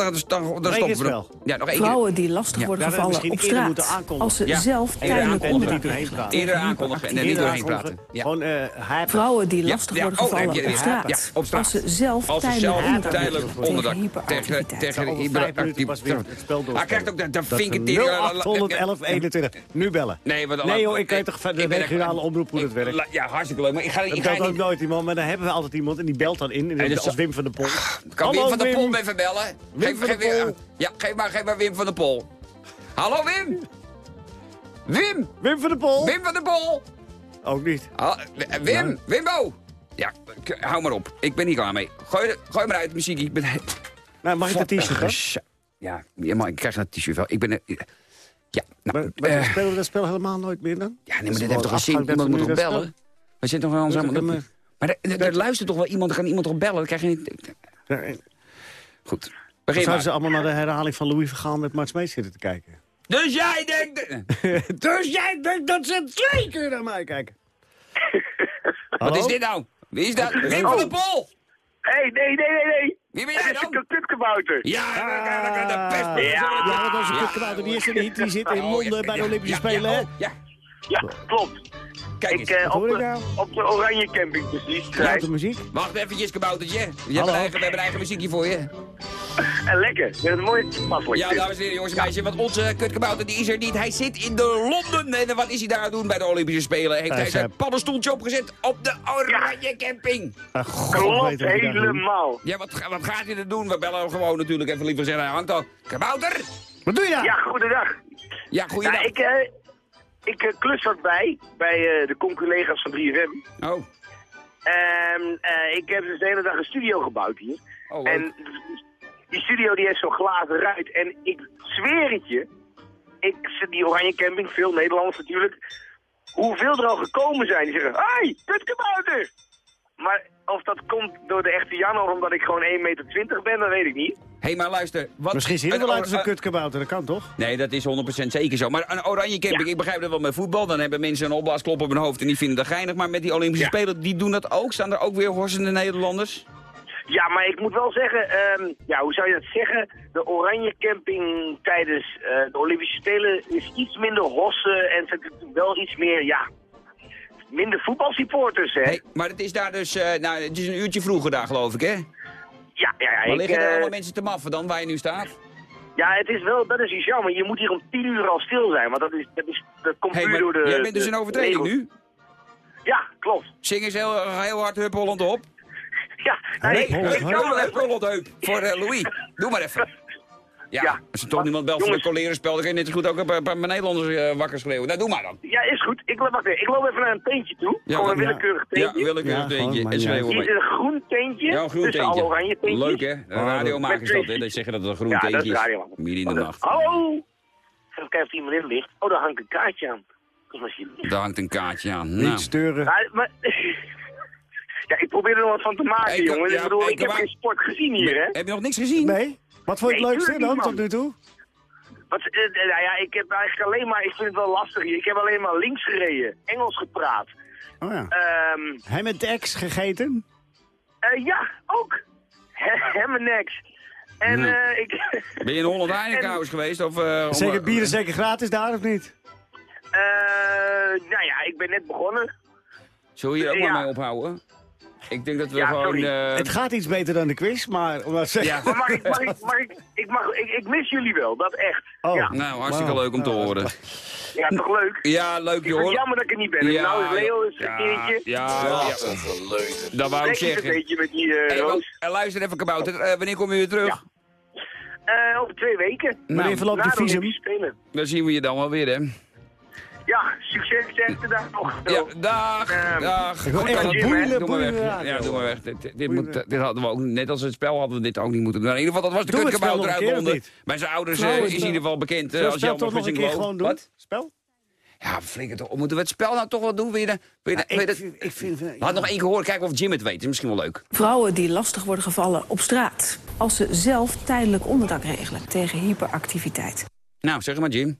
Speaker 3: dan, stoppen we. Ja, nog één keer.
Speaker 11: Vrouwen die lastig
Speaker 3: Ja.
Speaker 11: worden
Speaker 4: Ja,
Speaker 11: gevallen op straat.
Speaker 4: aankondigen.
Speaker 11: Als ze
Speaker 3: Ja.
Speaker 11: zelf tijdelijk onderdak
Speaker 4: praten.
Speaker 11: tegen
Speaker 3: Eerder aankondigen en er niet doorheen praten. Ja.
Speaker 4: Gewoon, eh hij
Speaker 11: Vrouwen die lastig
Speaker 3: ja,
Speaker 11: worden
Speaker 3: oh,
Speaker 11: gevallen op straat.
Speaker 3: Ja, op straat.
Speaker 11: Als ze zelf
Speaker 3: Als ze
Speaker 11: tijdelijk onderdak
Speaker 3: tijdelijk
Speaker 11: regelen
Speaker 3: onderdak
Speaker 11: tegen
Speaker 3: tegen,
Speaker 11: hyperactiviteit.
Speaker 3: Hij krijgt ook de, de vinken
Speaker 4: 0800 1121. Nu bellen.
Speaker 3: Nee, want
Speaker 4: Nee joh, ik weet toch van de regionale omroep hoe dat werkt.
Speaker 3: Ja, hartstikke leuk. Maar ik ga,
Speaker 4: Dat
Speaker 3: ik ga
Speaker 4: ook
Speaker 3: niet...
Speaker 4: iemand, maar dan hebben we altijd iemand en die belt dan in. En
Speaker 3: En dus-
Speaker 4: als Wim van der Pol.
Speaker 3: Kan Wim van der. Pol even bellen?
Speaker 4: Wim
Speaker 3: Geef-
Speaker 4: van
Speaker 3: geef-
Speaker 4: Pol.
Speaker 3: Ja, geef maar, geef maar Wim van der Pol. Hallo Wim! Wim!
Speaker 4: Wim van der Pol?
Speaker 3: Wim van der Pol!
Speaker 4: Ook niet.
Speaker 3: Ha- Wim! Wimbo! Ja, hou maar op. Ik ben hier klaar mee. Gooi, gooi maar uit, muziek. Ik ben...
Speaker 4: Nou, mag ik dat t-shirt?
Speaker 3: Ja, maar ik krijg dat t-shirt wel. Ik ben... Ja, nou...
Speaker 4: Maar, maar
Speaker 3: eh,
Speaker 4: spelen we dat spel helemaal nooit meer dan?
Speaker 3: ja, nee, maar dit heeft toch geen zin? Iemand
Speaker 4: we
Speaker 3: moet toch bellen? We zitten toch wel ons
Speaker 4: dat-
Speaker 3: Maar er- er er luistert toch wel iemand, er kan iemand toch bellen? Dan krijg je niet... Goed.
Speaker 4: Dan
Speaker 3: Begin
Speaker 4: zouden
Speaker 3: maar.
Speaker 4: ze allemaal naar de herhaling van Louis Vergaal met Mart Smeets zitten te kijken.
Speaker 3: Dus jij denkt... <laughs>
Speaker 4: dus jij denkt dat ze twee keer naar mij kijken?
Speaker 3: Wat is dit nou? Wie is dat? Wim
Speaker 4: Oh.
Speaker 3: van der Pol!
Speaker 12: Hé, nee, nee, nee, nee.
Speaker 3: Wie ben jij
Speaker 12: Dat is
Speaker 3: dan?
Speaker 12: een kutkabouter.
Speaker 3: Ja, de- de- de pest.
Speaker 12: Ja.
Speaker 4: Ja, dat is een kutkabouter. Die is in de hit, die zit in
Speaker 3: Oh,
Speaker 4: Londen
Speaker 3: ja,
Speaker 4: bij de
Speaker 3: ja,
Speaker 4: Olympische
Speaker 3: ja,
Speaker 4: Spelen.
Speaker 3: Ja,
Speaker 4: hè?
Speaker 3: oh, ja.
Speaker 12: Ja, klopt.
Speaker 3: kijk
Speaker 12: Ik,
Speaker 3: eens.
Speaker 12: eh,
Speaker 4: Wat
Speaker 12: op,
Speaker 4: hoor ik
Speaker 12: de,
Speaker 4: nou?
Speaker 12: op de Oranje Camping precies.
Speaker 4: Grote muziek.
Speaker 3: Wacht eventjes, kaboutertje. Je hebt
Speaker 4: Hallo.
Speaker 3: een eigen, we hebben een eigen muziekje voor je. <laughs>
Speaker 12: En lekker. Met een mooi toepasselijk.
Speaker 3: Ja, dames en heren, jongens en meisjes, want onze Kurt Kabouter die is er niet. Hij zit in de Londen. En wat is hij daar aan het doen bij de Olympische Spelen? Heeft
Speaker 4: Hij
Speaker 3: hij
Speaker 4: is,
Speaker 3: zijn
Speaker 4: eh,
Speaker 3: paddenstoeltje opgezet op de Oranje Camping?
Speaker 4: God,
Speaker 12: Klopt helemaal.
Speaker 3: Ja, wat, wat gaat hij er doen? We bellen hem gewoon natuurlijk even liever zeggen. Hij hangt al. Kabouter?
Speaker 4: Wat doe je daar?
Speaker 12: Ja, goedendag.
Speaker 3: Ja, goeiedag.
Speaker 12: Nou, ik eh, ik eh, klus wat bij, bij eh, de conculega's van 3FM.
Speaker 3: Oh,
Speaker 12: En eh, ik heb dus de hele dag een studio gebouwd hier.
Speaker 3: oh leuk.
Speaker 12: En die studio die heeft zo'n glazen ruit. En ik zweer het je, ik zit die Oranje Camping, veel Nederlanders natuurlijk. Hoeveel er al gekomen zijn, die zeggen, hoi, kutkabouter! Maar of dat komt door de echte Jan of omdat ik gewoon 1,20 meter ben, dat weet ik niet.
Speaker 3: Hé, hey, maar luister. Wat,
Speaker 4: Misschien zien we als een kutkabouter, dat kan toch?
Speaker 3: Nee, dat is 100% zeker zo. Maar een oranje camping, ik begrijp dat wel met voetbal. Dan hebben mensen een opblaasklop op hun hoofd en die vinden dat geinig. Maar met die Olympische
Speaker 12: Ja.
Speaker 3: Spelen, die doen dat ook. Staan er ook weer horsende Nederlanders?
Speaker 12: Ja, maar ik moet wel zeggen, ehm, ja, hoe zou je dat zeggen? De Oranje Camping tijdens eh, de Olympische Spelen is iets minder hossen en wel iets meer, ja, minder voetbalsupporters, hè?
Speaker 3: Hey, maar het is daar dus, eh, nou, het is een uurtje vroeger daar geloof ik, hè?
Speaker 12: Ja, ja, ja.
Speaker 3: Maar
Speaker 12: ik,
Speaker 3: liggen er
Speaker 12: eh,
Speaker 3: allemaal mensen te maffen dan, waar je nu staat?
Speaker 12: Ja, het is wel, dat is iets jammer. Je moet hier om tien uur al stil zijn, want dat, is, dat, is, dat komt
Speaker 3: Hey,
Speaker 12: puur
Speaker 3: maar
Speaker 12: door de...
Speaker 3: jij bent dus in overtreding
Speaker 12: regels.
Speaker 3: nu?
Speaker 12: Ja, klopt.
Speaker 3: Zing eens heel, heel hard Hup Holland op.
Speaker 12: Ja, nou,
Speaker 3: Nee,
Speaker 4: Holland
Speaker 12: ik
Speaker 3: Hup
Speaker 12: kan wel
Speaker 3: Hup
Speaker 12: even-
Speaker 3: Holland Heup. Voor eh, Louis. Doe maar even. Ja,
Speaker 12: Ja.
Speaker 3: als er toch niemand belt voor een colerenspel, dan kun je net zo goed ook een paar, paar Nederlanders eh, wakker schreeuwen. Nou, doe maar dan.
Speaker 12: Ja, is goed. Ik, wacht even. ik loop even naar een teentje toe.
Speaker 3: Ja,
Speaker 12: Gewoon een
Speaker 3: ja.
Speaker 12: willekeurig
Speaker 3: Ja,
Speaker 12: teentje.
Speaker 3: willekeurig
Speaker 4: Ja,
Speaker 3: teentje. En
Speaker 4: maar
Speaker 3: schreeuwen
Speaker 12: Hier is een groen teentje.
Speaker 3: Ja, een groen
Speaker 12: tussen alle oranje
Speaker 3: teentje.
Speaker 12: teentjes.
Speaker 3: Leuk hè? De radiomakers
Speaker 12: Met
Speaker 3: dat, hè? Dat zeggen dat het een groen
Speaker 12: Ja, dat
Speaker 3: teentje
Speaker 12: is
Speaker 3: is.
Speaker 12: radio.
Speaker 3: Midden in de nacht.
Speaker 12: Hallo! Even kijken of er iemand in ligt. Oh, daar hangt een kaartje aan. Is.
Speaker 3: Daar hangt een kaartje aan. Nou.
Speaker 4: Niet steuren.
Speaker 12: Maar, maar- <laughs> ja, ik probeer er nog wat van te maken,
Speaker 3: Hey,
Speaker 12: jongen.
Speaker 3: ja,
Speaker 12: ik bedoel,
Speaker 3: hey,
Speaker 12: ik heb geen sport gezien hier, hè?
Speaker 3: Heb je nog niks gezien?
Speaker 4: Nee? Wat vond je het
Speaker 12: Nee,
Speaker 4: leukste dan
Speaker 12: niet,
Speaker 4: tot nu toe?
Speaker 12: Wat, eh, eh, nou ja, ik heb eigenlijk alleen maar, ik vind het wel lastig hier. Ik heb alleen maar links gereden, Engels gepraat.
Speaker 4: Oh ja.
Speaker 12: Ehm
Speaker 4: Hij met de ex gegeten?
Speaker 12: eh, ja, ook. Hem en niks. En eh, ik... <laughs>
Speaker 3: Ben je in Holland Heinekenhuis geweest? Of, eh, om-
Speaker 4: Zeker bieren zeker gratis daar of niet?
Speaker 12: eh, nou ja, ik ben net begonnen.
Speaker 3: We hier ook
Speaker 12: Ja.
Speaker 3: maar mee ophouden? Ik denk dat we
Speaker 12: Ja,
Speaker 3: gewoon... eh,
Speaker 4: Het gaat iets beter dan de quiz, maar... Omdat ze...
Speaker 3: Ja.
Speaker 12: Maar mag ik, mag ik, mag ik, ik, mag, ik, ik mis jullie wel, dat echt.
Speaker 4: Oh.
Speaker 12: Ja.
Speaker 3: Nou, hartstikke leuk om te
Speaker 4: Nou,
Speaker 3: horen. <laughs>
Speaker 12: ja, toch leuk?
Speaker 3: Ja, leuk joh.
Speaker 12: het jammer dat ik er niet ben. En nou is Leo is een
Speaker 3: ja,
Speaker 12: keertje.
Speaker 3: Ja, ja, dat wou ik
Speaker 12: je een
Speaker 3: zeggen.
Speaker 12: beetje met die eh
Speaker 3: Hey,
Speaker 12: roos.
Speaker 3: eh, luister even, Kabouter. Wanneer kom je weer terug?
Speaker 12: Eh, over twee weken.
Speaker 4: Wanneer verloopt je
Speaker 12: de
Speaker 4: visum?
Speaker 12: Olympische Spelen.
Speaker 3: Dan zien we je dan wel weer, hè?
Speaker 12: Ja, succes dag nog.
Speaker 3: Ja, dag,
Speaker 12: Ehm,
Speaker 3: dag.
Speaker 4: Ik wil echt boeiende,
Speaker 3: Doe maar weg. Ja, doe maar weg. Dit, dit, dit moet, dit hadden we ook, net als het spel hadden we dit ook niet moeten doen. Nou, in ieder geval, dat was de kutkabouter
Speaker 4: nog
Speaker 3: uit
Speaker 4: een keer,
Speaker 3: Londen. Bij zijn ouders
Speaker 4: Nou,
Speaker 3: eh, is in
Speaker 4: spel-
Speaker 3: ieder geval bekend. eh, als Jan
Speaker 4: toch nog een keer
Speaker 3: Vissing
Speaker 4: gewoon doen?
Speaker 3: Wat?
Speaker 4: Spel?
Speaker 3: Ja, flikker toch. Moeten we het spel nou toch wel doen? Wil je, wil je, dat- wil je
Speaker 4: ik, vind- ik vind...
Speaker 3: Laat nog één keer horen, kijken of Jim het weet. Is misschien wel leuk.
Speaker 11: Vrouwen die lastig worden gevallen op straat. Als ze zelf tijdelijk onderdak regelen tegen hyperactiviteit.
Speaker 3: Nou, zeg maar Jim.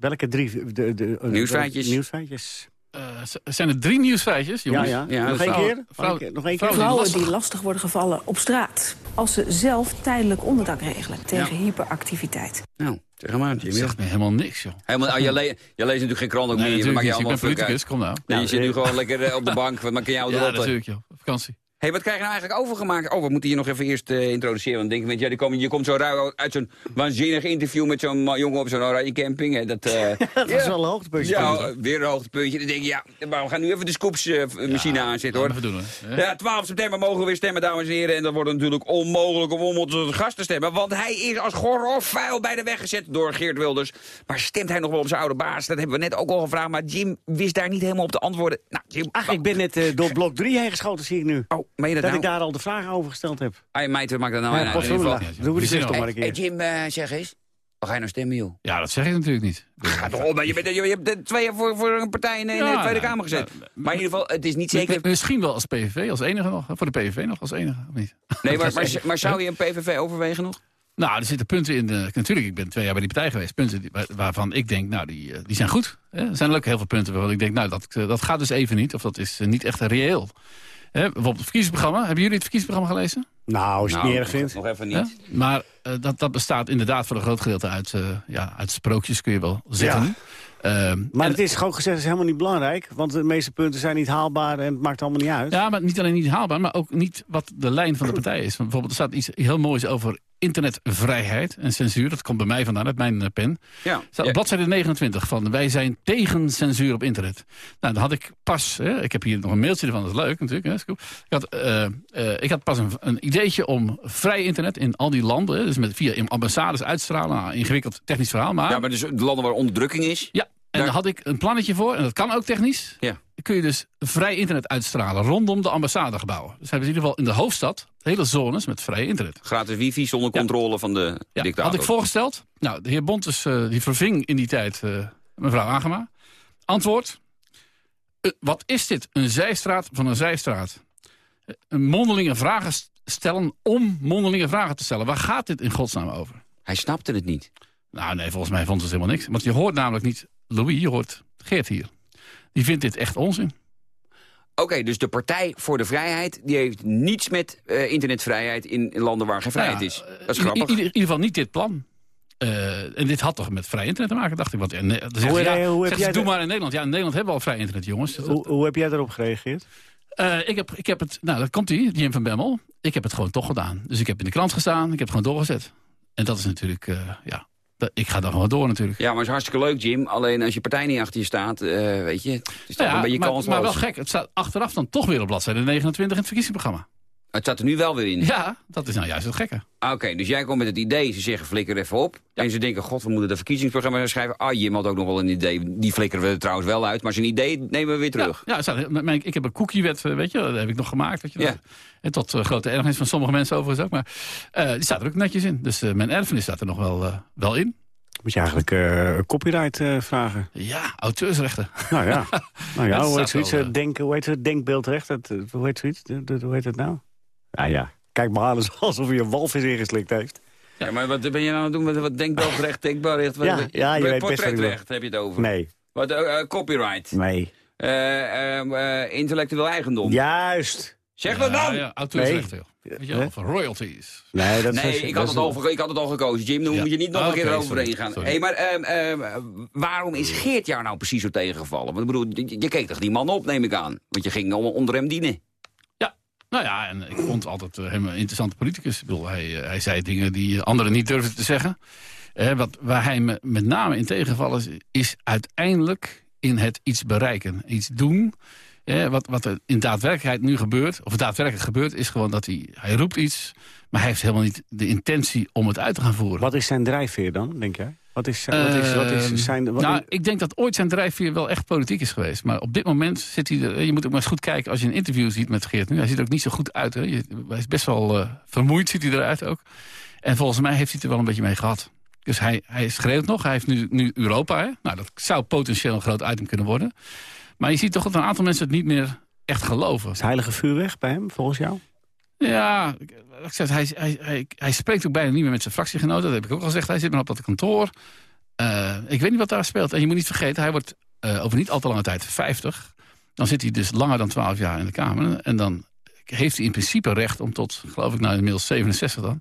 Speaker 4: Welke drie... De, de, de-
Speaker 3: Nieuwsfeitjes.
Speaker 4: Nieuwsfeitjes.
Speaker 6: Eh, zijn er drie nieuwsfeitjes,
Speaker 4: Ja,
Speaker 6: jongens?
Speaker 4: ja.
Speaker 3: Ja,
Speaker 4: nog
Speaker 3: dat
Speaker 4: één keer?
Speaker 6: vrouw-
Speaker 4: Nog één keer?
Speaker 11: Vrouwen die lastig worden gevallen op straat. Als ze zelf tijdelijk onderdak regelen tegen hyperactiviteit.
Speaker 3: Nou, zeg maar.
Speaker 6: Dat zegt me helemaal niks, joh.
Speaker 3: Helemaal, oh, je, le je leest natuurlijk geen krant ook
Speaker 6: Nee,
Speaker 3: meer.
Speaker 6: natuurlijk
Speaker 3: maak je
Speaker 6: niet. Ik
Speaker 3: allemaal
Speaker 6: ben politicus, kom nou.
Speaker 3: Nee, je zit nu gewoon lekker eh, op de bank. Wat maak je jou
Speaker 6: Ja, natuurlijk, joh. Vakantie.
Speaker 3: Hey, wat krijg je nou eigenlijk overgemaakt? Oh, we moeten je nog even eerst eh, introduceren. Want denk, weet je, die komen, je komt zo ruim uit zo'n waanzinnig interview met zo'n jongen op zo'n oranje camping. Hè, dat, eh, <laughs>
Speaker 4: Dat is wel een hoogtepuntje.
Speaker 3: ja, eh, weer een hoogtepuntje. Dan denk je, ja, maar we gaan nu even de scoopsmachine aanzetten, hoor.
Speaker 6: Laten we doen, hè.
Speaker 3: Ja, 12 september mogen we weer stemmen, dames en heren. En dat wordt natuurlijk onmogelijk om om onze gast te stemmen. Want hij is als gorrelvuil bij de weg gezet door Geert Wilders. Maar stemt hij nog wel op zijn oude baas? Dat hebben we net ook al gevraagd. Maar Jim wist daar niet helemaal op te antwoorden. Nou, Jim,
Speaker 4: Ach, ik ben net eh, door blok 3 heen geschoten, zie ik nu.
Speaker 3: Oh, dat,
Speaker 4: Dat
Speaker 3: nou?
Speaker 4: ik daar al de vragen over gesteld heb.
Speaker 3: Hey, meid, maak dat nou
Speaker 4: Ja,
Speaker 3: uit.
Speaker 4: pas
Speaker 3: in ieder
Speaker 4: wel.
Speaker 3: geval.
Speaker 4: Doen we die toch maar een keer.
Speaker 3: hey, Jim, eh, zeg eens. Waar ga je nou stemmen, joh?
Speaker 6: Ja, dat zeg ik natuurlijk niet.
Speaker 3: Ga toch op, je, bent, je, je hebt twee voor, voor een partij in, in
Speaker 6: Ja,
Speaker 3: de Tweede Kamer gezet. maar in ieder geval, het is niet zeker...
Speaker 6: Misschien wel als PVV, als enige nog. Voor de PVV nog als enige, of niet?
Speaker 3: Nee, maar, <laughs> maar, maar zou je een PVV overwegen nog?
Speaker 6: Nou, er zitten punten in. De, natuurlijk, ik ben twee jaar bij die partij geweest. Punten die- waarvan ik denk, nou, die, eh, die zijn goed. Hè? Er zijn ook heel veel punten waarvan ik denk, nou, dat, eh, dat gaat dus even niet. Of dat is niet echt reëel. Hè? Bijvoorbeeld het verkiezingsprogramma. Hebben jullie het verkiezingsprogramma gelezen?
Speaker 4: Nou, als je het niet erg
Speaker 3: nog,
Speaker 4: vindt.
Speaker 3: nog even niet.
Speaker 6: Hè? Maar eh, dat, dat bestaat inderdaad voor een groot gedeelte uit, eh, ja, uit sprookjes, kun je wel zeggen. Ehm,
Speaker 4: Maar
Speaker 6: en-
Speaker 4: het is gewoon gezegd, is helemaal niet belangrijk. Want de meeste punten zijn niet haalbaar en het maakt allemaal niet uit.
Speaker 6: Ja, maar niet alleen niet haalbaar, maar ook niet wat de lijn van de partij is. Want bijvoorbeeld, er staat iets heel moois over internetvrijheid en censuur. Dat komt bij mij vandaan, uit mijn eh, pen.
Speaker 3: Ja.
Speaker 6: Staat op bladzijde 29 van wij zijn tegen censuur op internet. Nou, dan had ik pas, hè, ik heb hier nog een mailtje ervan, dat is leuk natuurlijk. Hè, ik, had, eh, eh, ik had pas een, een ideetje om vrij internet in al die landen, hè, dus met, via ambassades uitstralen. Nou, ingewikkeld technisch verhaal, maar...
Speaker 3: Ja, maar dus de landen waar onderdrukking is?
Speaker 6: Ja, en daar had ik een plannetje voor, en dat kan ook technisch.
Speaker 3: Ja.
Speaker 6: Kun je dus vrij internet uitstralen rondom de ambassadegebouwen. Dus hebben ze in ieder geval in de hoofdstad hele zones met vrij internet.
Speaker 3: Gratis wifi zonder controle van de
Speaker 6: Ja,
Speaker 3: dictator.
Speaker 6: had ik voorgesteld. Nou, de heer Bontes eh, die verving in die tijd eh, mevrouw Agema. Antwoord. eh, wat is dit? Een zijstraat van een zijstraat. Een mondelinge vragen st- stellen om mondelinge vragen te stellen. Waar gaat dit in godsnaam over?
Speaker 3: Hij snapte het niet.
Speaker 6: Nou nee, volgens mij vond ze het helemaal niks. Want je hoort namelijk niet Louis, je hoort Geert hier. Die vindt dit echt onzin.
Speaker 3: Oké, dus de Partij voor de Vrijheid... die heeft niets met eh, internetvrijheid in, in landen waar geen vrijheid
Speaker 6: Nou
Speaker 3: is.
Speaker 6: ja,
Speaker 3: Dat is
Speaker 6: in-
Speaker 3: grappig.
Speaker 6: In, in ieder geval niet dit plan. Eh, en dit had toch met vrij internet te maken, dacht ik. Want, en, eh, dan
Speaker 4: Hoe-
Speaker 6: ze, ja,
Speaker 4: hoe heb
Speaker 6: ze,
Speaker 4: jij
Speaker 6: doe maar in Nederland. Ja, in Nederland hebben we al vrij internet, jongens. Dat-
Speaker 4: Hoe, hoe heb jij daarop gereageerd?
Speaker 6: Eh, ik, heb, ik heb het, nou dat komt hij, Jim van Bemmel. Ik heb het gewoon toch gedaan. Dus ik heb in de krant gestaan, ik heb het gewoon doorgezet. En dat is natuurlijk, eh, ja, ik ga dan gewoon door natuurlijk.
Speaker 3: Ja, maar het is hartstikke leuk, Jim. Alleen als je partij niet achter je staat, eh, weet je... Het is toch
Speaker 6: Nou
Speaker 3: een beetje
Speaker 6: maar,
Speaker 3: kansloos.
Speaker 6: maar wel gek, het staat achteraf dan toch weer op bladzijde 29 in het verkiezingsprogramma.
Speaker 3: Het staat er nu wel weer in.
Speaker 6: Ja, dat is nou juist het gekke.
Speaker 3: Oké, dus jij komt met het idee, ze zeggen flikker even op. En ze denken, god, we moeten de verkiezingsprogramma schrijven. Ah, Jim had ook nog wel een idee. Die flikkeren we er trouwens wel uit. Maar zijn idee nemen we weer terug.
Speaker 6: Ja, het staat- mijn- ik heb een cookiewet, eh, weet je, dat heb ik nog gemaakt. Weet je,
Speaker 3: Ja.
Speaker 6: En tot eh, grote ergernis van sommige mensen overigens ook. Maar eh, die staat er ook netjes in. Dus eh, mijn erfenis staat er nog wel, eh, wel in.
Speaker 4: Moet je eigenlijk eh, copyright eh, vragen?
Speaker 6: Ja, auteursrechten.
Speaker 4: Nou ja, <laughs> nou ja hoe, heet zoiets,
Speaker 6: wel,
Speaker 4: denk, hoe heet het denkbeeldrecht? Dat, hoe heet zoiets? Dat- Hoe heet het nou? Ja, ja. Kijk maar aan <laughs> alsof hij een walvis ingeslikt heeft.
Speaker 3: Ja, maar wat ben je nou aan het doen met wat denkbeeldrecht, denkbaarrecht? Wat-
Speaker 4: Ja,
Speaker 3: wat-
Speaker 4: ja, je
Speaker 3: wat-
Speaker 4: weet wat
Speaker 3: Portretrecht heb je het over.
Speaker 4: Nee,
Speaker 3: Wat, eh, eh, copyright.
Speaker 4: nee.
Speaker 3: Eh, intellectueel eigendom.
Speaker 4: Juist.
Speaker 3: Zeg dat dan!
Speaker 6: Ja, ja, auteursrechten, joh. Weet je wel, of royalties.
Speaker 4: Nee, dat
Speaker 3: Nee,
Speaker 4: is,
Speaker 3: ik had, het al, ik had het al gekozen, Jim. Dan
Speaker 6: Ja.
Speaker 3: moet je niet nog
Speaker 6: Ah,
Speaker 3: een keer
Speaker 6: oké,
Speaker 3: eroverheen
Speaker 6: sorry,
Speaker 3: gaan.
Speaker 6: sorry.
Speaker 3: Hey, maar ehm, ehm, waarom is Geert jou nou precies zo tegengevallen? Want ik bedoel, je, je keek toch die man op, neem ik aan? Want je ging onder hem dienen.
Speaker 6: Nou ja, en ik vond altijd eh, hem een interessante politicus. Ik bedoel, hij, eh, hij zei dingen die anderen niet durfden te zeggen. Eh, wat, waar hij me met name in tegengevallen is, is uiteindelijk in het iets bereiken. Iets doen. Wat, wat er in daadwerkelijkheid nu gebeurt, of daadwerkelijk gebeurt, is gewoon dat hij, hij roept iets, maar hij heeft helemaal niet de intentie om het uit te gaan voeren.
Speaker 4: Wat is zijn drijfveer dan, denk jij? Wat is, zijn- wat is, wat
Speaker 6: Ehm,
Speaker 4: is zijn... Wat,
Speaker 6: nou, ik denk dat ooit zijn drijfveer wel echt politiek is geweest. Maar op dit moment zit hij er... Je moet ook maar eens goed kijken als je een interview ziet met Geert nu. Hij ziet er ook niet zo goed uit. Hè. Je- hij is best wel eh, vermoeid, ziet hij eruit ook. En volgens mij heeft hij het er wel een beetje mee gehad. Dus hij, hij schreeuwt nog. Hij heeft nu, nu Europa. Hè. Nou, dat zou potentieel een groot item kunnen worden. Maar je ziet toch dat een aantal mensen het niet meer echt geloven.
Speaker 4: is heilige vuur weg bij hem, volgens jou?
Speaker 6: Ja, ik- zeg, hij, hij, hij, hij spreekt ook bijna niet meer met zijn fractiegenoten. Dat heb ik ook al gezegd. Hij zit maar op dat kantoor. Eh, ik weet niet wat daar speelt. En je moet niet vergeten, hij wordt eh, over niet al te lange tijd 50. Dan zit hij dus langer dan 12 jaar in de Kamer. En dan heeft hij in principe recht om tot, geloof ik, nou inmiddels 67 dan...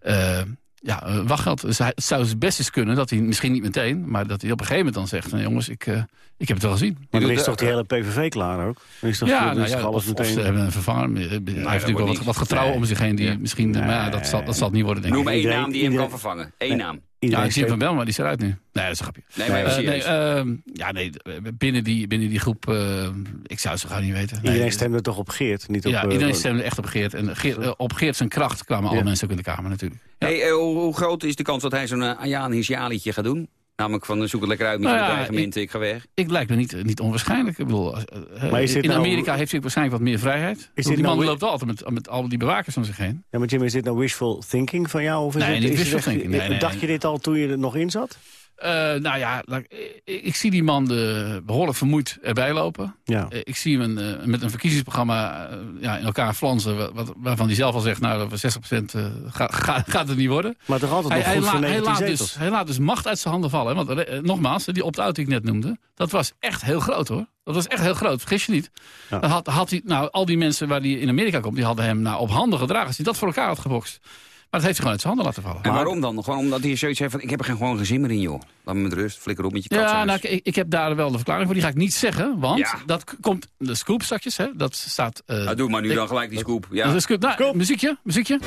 Speaker 6: eh, ja, eh, wachtgeld. Dus hij, het zou dus best eens kunnen dat hij, misschien niet meteen... maar dat hij op een gegeven moment dan zegt... Nou, jongens, ik, eh, ik heb het wel gezien.
Speaker 4: Maar dan is
Speaker 3: de-
Speaker 4: toch die hele PVV klaar ook? Is toch,
Speaker 6: Ja,
Speaker 4: dan
Speaker 6: nou
Speaker 4: is
Speaker 6: ja
Speaker 4: alles
Speaker 6: of, of
Speaker 4: meteen...
Speaker 6: ze hebben een vervanger. Hij heeft natuurlijk wel wat, wat getrouwen
Speaker 3: Nee.
Speaker 6: om zich heen. Die misschien, maar ja, dat, zal, dat zal het niet worden, denk
Speaker 3: Noem
Speaker 6: ik.
Speaker 3: één
Speaker 4: Iedereen-
Speaker 3: naam die hem kan vervangen. Eén
Speaker 4: Nee.
Speaker 3: naam.
Speaker 4: Iedereen
Speaker 6: Ja, Jim
Speaker 4: steekt-
Speaker 6: van Belma, die is eruit nu. Nee, dat is een grapje.
Speaker 3: Nee, maar
Speaker 6: Eh, nee, ehm, ja, nee, binnen die, binnen die groep, eh, ik zou het zo gauw niet weten. Nee,
Speaker 4: Iedereen stemde toch op Geert, niet op...
Speaker 6: Ja,
Speaker 4: eh,
Speaker 6: iedereen stemde echt op Geert. En Geert, eh, op Geert zijn kracht kwamen alle mensen ook in de Kamer natuurlijk. Ja.
Speaker 3: Hey, eh, hoe, groot is de kans dat hij zo'n uh, Ayaan Hirsialietje gaat doen? Namelijk van eh, zoek het lekker uit met
Speaker 6: Nou
Speaker 3: je
Speaker 6: ja,
Speaker 3: dreigementen, ik, ga weg.
Speaker 6: Ik lijkt me niet, niet onwaarschijnlijk. Ik bedoel, eh,
Speaker 4: Maar is dit
Speaker 6: in
Speaker 4: nou-
Speaker 6: Amerika heeft hij waarschijnlijk wat meer vrijheid. Die man
Speaker 4: nou-
Speaker 6: loopt altijd met, met al die bewakers om zich heen.
Speaker 4: Ja, maar Jim, is dit nou wishful thinking van jou? Of is
Speaker 6: Nee,
Speaker 4: het,
Speaker 6: niet
Speaker 4: is het
Speaker 6: wishful
Speaker 4: echt-
Speaker 6: thinking. Nee, nee,
Speaker 4: dacht
Speaker 6: nee.
Speaker 4: je dit al toen je er nog in zat?
Speaker 6: Eh, nou ja, ik, ik, zie die man de, behoorlijk vermoeid erbij lopen.
Speaker 4: Ja.
Speaker 6: Eh, ik zie hem eh, met een verkiezingsprogramma eh, ja, in elkaar flansen... Wat, waarvan hij zelf al zegt, nou, over 60% eh, ga, ga- gaat het niet worden.
Speaker 4: Maar toch altijd
Speaker 6: Hij,
Speaker 4: nog
Speaker 6: hij,
Speaker 4: goed
Speaker 6: la-
Speaker 4: voor
Speaker 6: hij
Speaker 4: 19
Speaker 6: laat dus, hij laat dus macht uit zijn handen vallen. hè. Want eh, nogmaals, die opt-out die ik net noemde... dat was echt heel groot, hoor. Dat was echt heel groot, vergis je niet.
Speaker 4: Ja.
Speaker 6: Dan Had, had hij, nou, al die mensen waar hij in Amerika komt... die hadden hem nou, op handen gedragen. Als hij dat voor elkaar had gebokst. Maar dat heeft hij gewoon uit zijn handen laten vallen.
Speaker 3: En waarom dan? Gewoon omdat hij zoiets heeft van, ik heb er geen gewoon geen zin meer in, joh. Laat me met rust, flikker op met je
Speaker 6: Ja,
Speaker 3: katsen.
Speaker 6: nou, ik, ik heb daar wel de verklaring voor. Die ga ik niet zeggen, want
Speaker 3: Ja.
Speaker 6: dat komt de scoop straks. Hè, dat staat... eh,
Speaker 3: Nou, doe maar nu
Speaker 6: ik-
Speaker 3: dan gelijk die scoop.
Speaker 6: dat
Speaker 3: Ja.
Speaker 6: is scoop. Nou, muziekje, muziekje.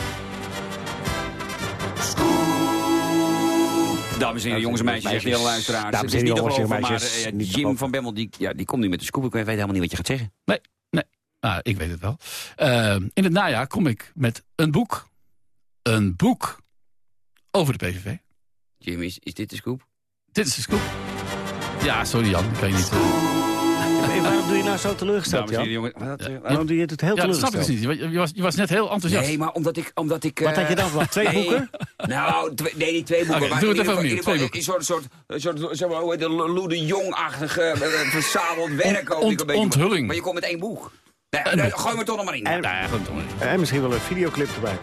Speaker 3: Dames en heren, jongens en meisjes, de hele luisteraars.
Speaker 4: Dames en heren, jongens en
Speaker 3: maar
Speaker 4: meisjes,
Speaker 3: eh, Jim van Bemmel, die, ja, die komt nu met de scoop. Ik weet helemaal niet wat je gaat zeggen.
Speaker 6: Nee, nee. Nou, ik weet het wel. Eh, in het najaar kom ik met een boek. Een boek over de PVV.
Speaker 3: Jim, is, is dit de scoop?
Speaker 6: Dit is de scoop. Ja, sorry Jan, kan je niet...
Speaker 4: Hey, waarom doe je nou zo teleurgesteld, Jan?
Speaker 3: Wat, eh,
Speaker 4: Waarom doe je het heel
Speaker 6: Ja, dat snap ik
Speaker 4: teleurgesteld?
Speaker 6: dus niet. Je, was, je was net heel enthousiast.
Speaker 3: Nee, maar omdat ik... Omdat ik
Speaker 4: Wat
Speaker 3: eh,
Speaker 4: had je dan? Wat, twee
Speaker 3: nee.
Speaker 4: boeken?
Speaker 3: Nou, twee- nee, niet twee boeken. Maar
Speaker 6: doe het even opnieuw, twee
Speaker 3: Een soort, soort, zeg maar, hoe heet het, Lou de Jong-achtige eh, verzameld werk. ook.
Speaker 6: ont-
Speaker 3: Ik een beetje-
Speaker 6: onthulling.
Speaker 3: Maar je komt met één boek. Nee, gooi me toch nog maar in.
Speaker 4: En- En misschien wel een videoclip erbij.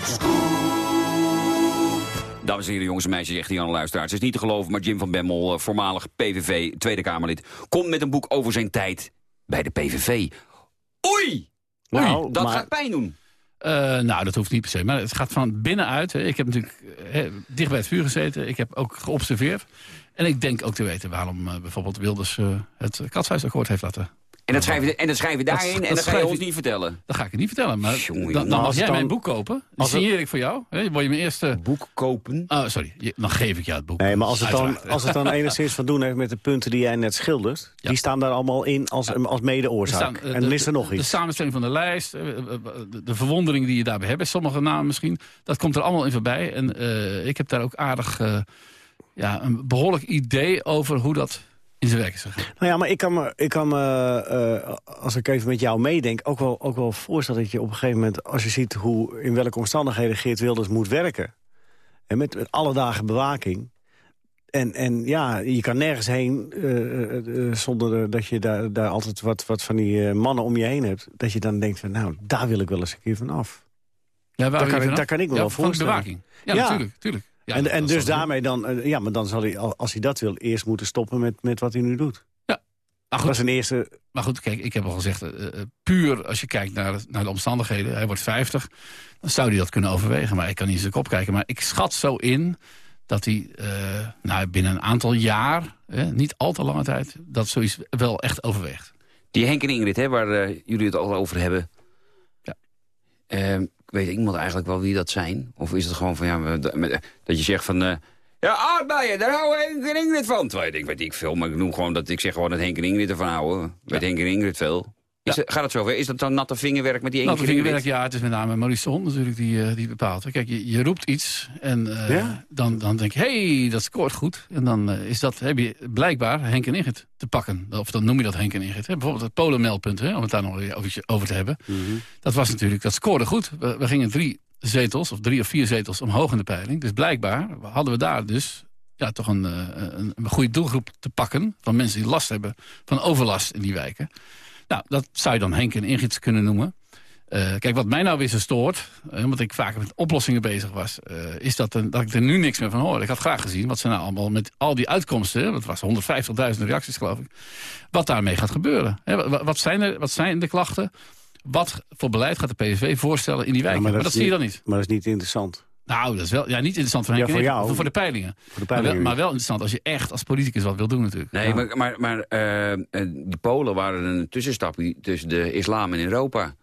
Speaker 3: Dames en heren, jongens en meisjes, zegt Jan Luisteraars. Het is niet te geloven, maar Jim van Bemmel, eh, voormalig PVV, Tweede Kamerlid... komt met een boek over zijn tijd bij de PVV. Oei!
Speaker 4: Nou,
Speaker 3: dat
Speaker 4: maar-
Speaker 3: gaat pijn doen.
Speaker 6: Eh, nou, dat hoeft niet per se. Maar het gaat van binnenuit. Hè. Ik heb natuurlijk eh, dicht bij het vuur gezeten. Ik heb ook geobserveerd. En ik denk ook te weten waarom bijvoorbeeld Wilders het katshuisakkoord heeft laten.
Speaker 3: En dat schrijven, we- en dat schrijven we
Speaker 6: Dat-
Speaker 3: daarin
Speaker 6: dat
Speaker 3: en dat ga je ons niet vertellen.
Speaker 6: Dat ga ik je niet vertellen. Maar
Speaker 3: Jongen,
Speaker 6: dan, dan
Speaker 4: als
Speaker 6: mag jij
Speaker 4: dan-
Speaker 6: mijn boek kopen.
Speaker 4: Als het-
Speaker 6: signeer ik voor jou. Hè. Word je mijn eerste...
Speaker 3: Boek kopen?
Speaker 6: Oh, sorry. Je- Dan geef ik jou het boek.
Speaker 4: Nee, maar als het, dan, als het dan enigszins van doen heeft met de punten die jij net schildert...
Speaker 6: Ja.
Speaker 4: die staan daar allemaal in als, als
Speaker 6: Er
Speaker 4: mede-oorzaak.
Speaker 6: eh,
Speaker 4: en dan is er nog
Speaker 6: de, de
Speaker 4: iets.
Speaker 6: samenstelling van de lijst, eh, eh, de, de verwondering die je daarbij hebt, sommige namen misschien, dat komt er allemaal in voorbij. En eh, ik heb daar ook aardig eh, ja, een behoorlijk idee over hoe dat in zijn werk is gegaan.
Speaker 4: Nou ja, maar ik kan me, ik kan me eh, als ik even met jou meedenk... Ook wel, ook wel voorstellen dat je op een gegeven moment... als je ziet hoe, in welke omstandigheden Geert Wilders moet werken... en met, met alle dagen bewaking... En, en ja, je kan nergens heen eh, eh, zonder dat je daar, daar altijd wat, wat van die mannen om je heen hebt. Dat je dan denkt van, nou, daar wil ik wel eens een keer van af.
Speaker 6: Ja,
Speaker 4: Daar kan ik- daar kan ik me
Speaker 6: Ja,
Speaker 4: wel
Speaker 6: van de
Speaker 4: voorstellen.
Speaker 6: bewaking. Ja,
Speaker 4: Ja.
Speaker 6: natuurlijk. natuurlijk. Ja,
Speaker 4: en en dus daarmee dan, eh, ja, maar dan zal hij, als hij dat wil, eerst moeten stoppen met, met wat hij nu doet.
Speaker 6: Maar
Speaker 4: Dat is
Speaker 6: goed,
Speaker 4: een eerste...
Speaker 6: maar goed, kijk, ik heb al gezegd, eh, eh, puur als je kijkt naar, naar de omstandigheden, hij wordt 50, dan zou hij dat kunnen overwegen. Maar ik kan niet in zijn kop kijken. Maar ik schat zo in dat hij eh, nou, binnen een aantal jaar, niet al te lange tijd, dat zoiets wel echt overweegt.
Speaker 3: Die Henk en Ingrid, hè, waar jullie het al over hebben.
Speaker 6: Ja.
Speaker 3: Weet iemand eigenlijk wel wie dat zijn? Of is het gewoon van, ja, dat je zegt van... eh, ja, aardbeien, daar houden Henk en Ingrid van. Terwijl je denkt, weet ik veel, maar ik noem gewoon dat ik zeg gewoon dat Henk en Ingrid ervan houden. Weet Henk en Ingrid veel. Is het- gaat het zover? Is dat dan natte vingerwerk met die Henk en
Speaker 6: het
Speaker 3: Ingrid?
Speaker 6: vingerwerk, ja, het is met name Maurice Hond natuurlijk die, eh, die bepaalt. Kijk, je, je roept iets en eh,
Speaker 4: Ja?
Speaker 6: dan, dan denk je, hé, hey, dat scoort goed. En dan eh, is dat, heb je blijkbaar Henk en Ingrid te pakken. Of dan noem je dat Henk en Ingrid. Hè? Bijvoorbeeld het Polenmeldpunt, hè, om het daar nog over, over te hebben. Dat was natuurlijk, dat scoorde goed. We, we gingen drie zetels, of drie of vier zetels omhoog in de peiling. Dus blijkbaar hadden we daar dus ja, toch een, eh, een, een goede doelgroep te pakken... van mensen die last hebben van overlast in die wijken. Nou, dat zou je dan Henk en Ingrid kunnen noemen. Eh, kijk, wat mij nou weer zo stoort, eh, omdat ik vaker met oplossingen bezig was... eh, is dat, dat ik er nu niks meer van hoor. Ik had graag gezien wat ze nou allemaal met al die uitkomsten... dat was 150.000 reacties geloof ik... wat daarmee gaat gebeuren. Wat, zijn er, wat zijn de klachten? Wat voor beleid gaat de PVV voorstellen in die wijken?
Speaker 4: maar
Speaker 6: maar
Speaker 4: dat
Speaker 6: zie je dan niet.
Speaker 4: Maar dat is niet interessant.
Speaker 6: Nou, dat is wel ja, niet interessant voor,
Speaker 4: Ja, voor jou.
Speaker 6: voor de peilingen.
Speaker 4: Voor de
Speaker 6: Maar wel, maar
Speaker 4: niet.
Speaker 6: wel interessant als je echt als politicus wat wil doen natuurlijk.
Speaker 3: Nee, maar, maar, maar eh, eh, die Polen waren een tussenstapje tussen de islam en Europa.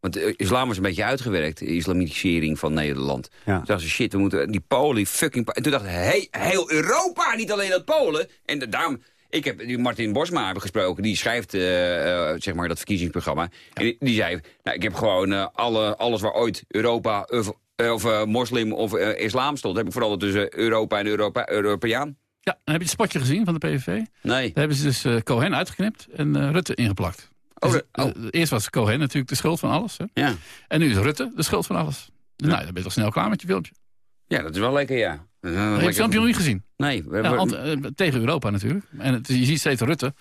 Speaker 3: Want de islam was een beetje uitgewerkt, de islamitisering van Nederland.
Speaker 4: Ja.
Speaker 3: Toen dachten ze, shit, we moeten die Polen, die fucking... En toen dachten ze, hey, heel Europa, niet alleen dat Polen. En da- daarom, ik heb die Martin Bosma hebben gesproken, die schrijft eh, eh, zeg maar dat verkiezingsprogramma. En die, die zei, nou, ik heb gewoon eh, alle, alles waar ooit Europa of, eh, of eh, moslim of eh, islam stond, heb ik vooral tussen Europa en Europa, Europeaan.
Speaker 6: Ja, en heb je het spotje gezien van de PVV?
Speaker 3: Nee.
Speaker 6: Daar hebben ze dus Cohen uitgeknipt en Rutte ingeplakt.
Speaker 3: Oh,
Speaker 6: Dus,
Speaker 3: oh.
Speaker 6: eerst was Cohen natuurlijk de schuld van alles. Hè?
Speaker 3: Ja.
Speaker 6: En nu is Rutte de schuld van alles. Nou, dan ben je toch snel klaar met je filmpje.
Speaker 3: ja, dat is wel lekker, ja. Uh,
Speaker 6: Heb je het filmpje nog niet gezien?
Speaker 3: Nee. we-
Speaker 6: Ja, tegen Europa natuurlijk. En het, je ziet steeds Rutte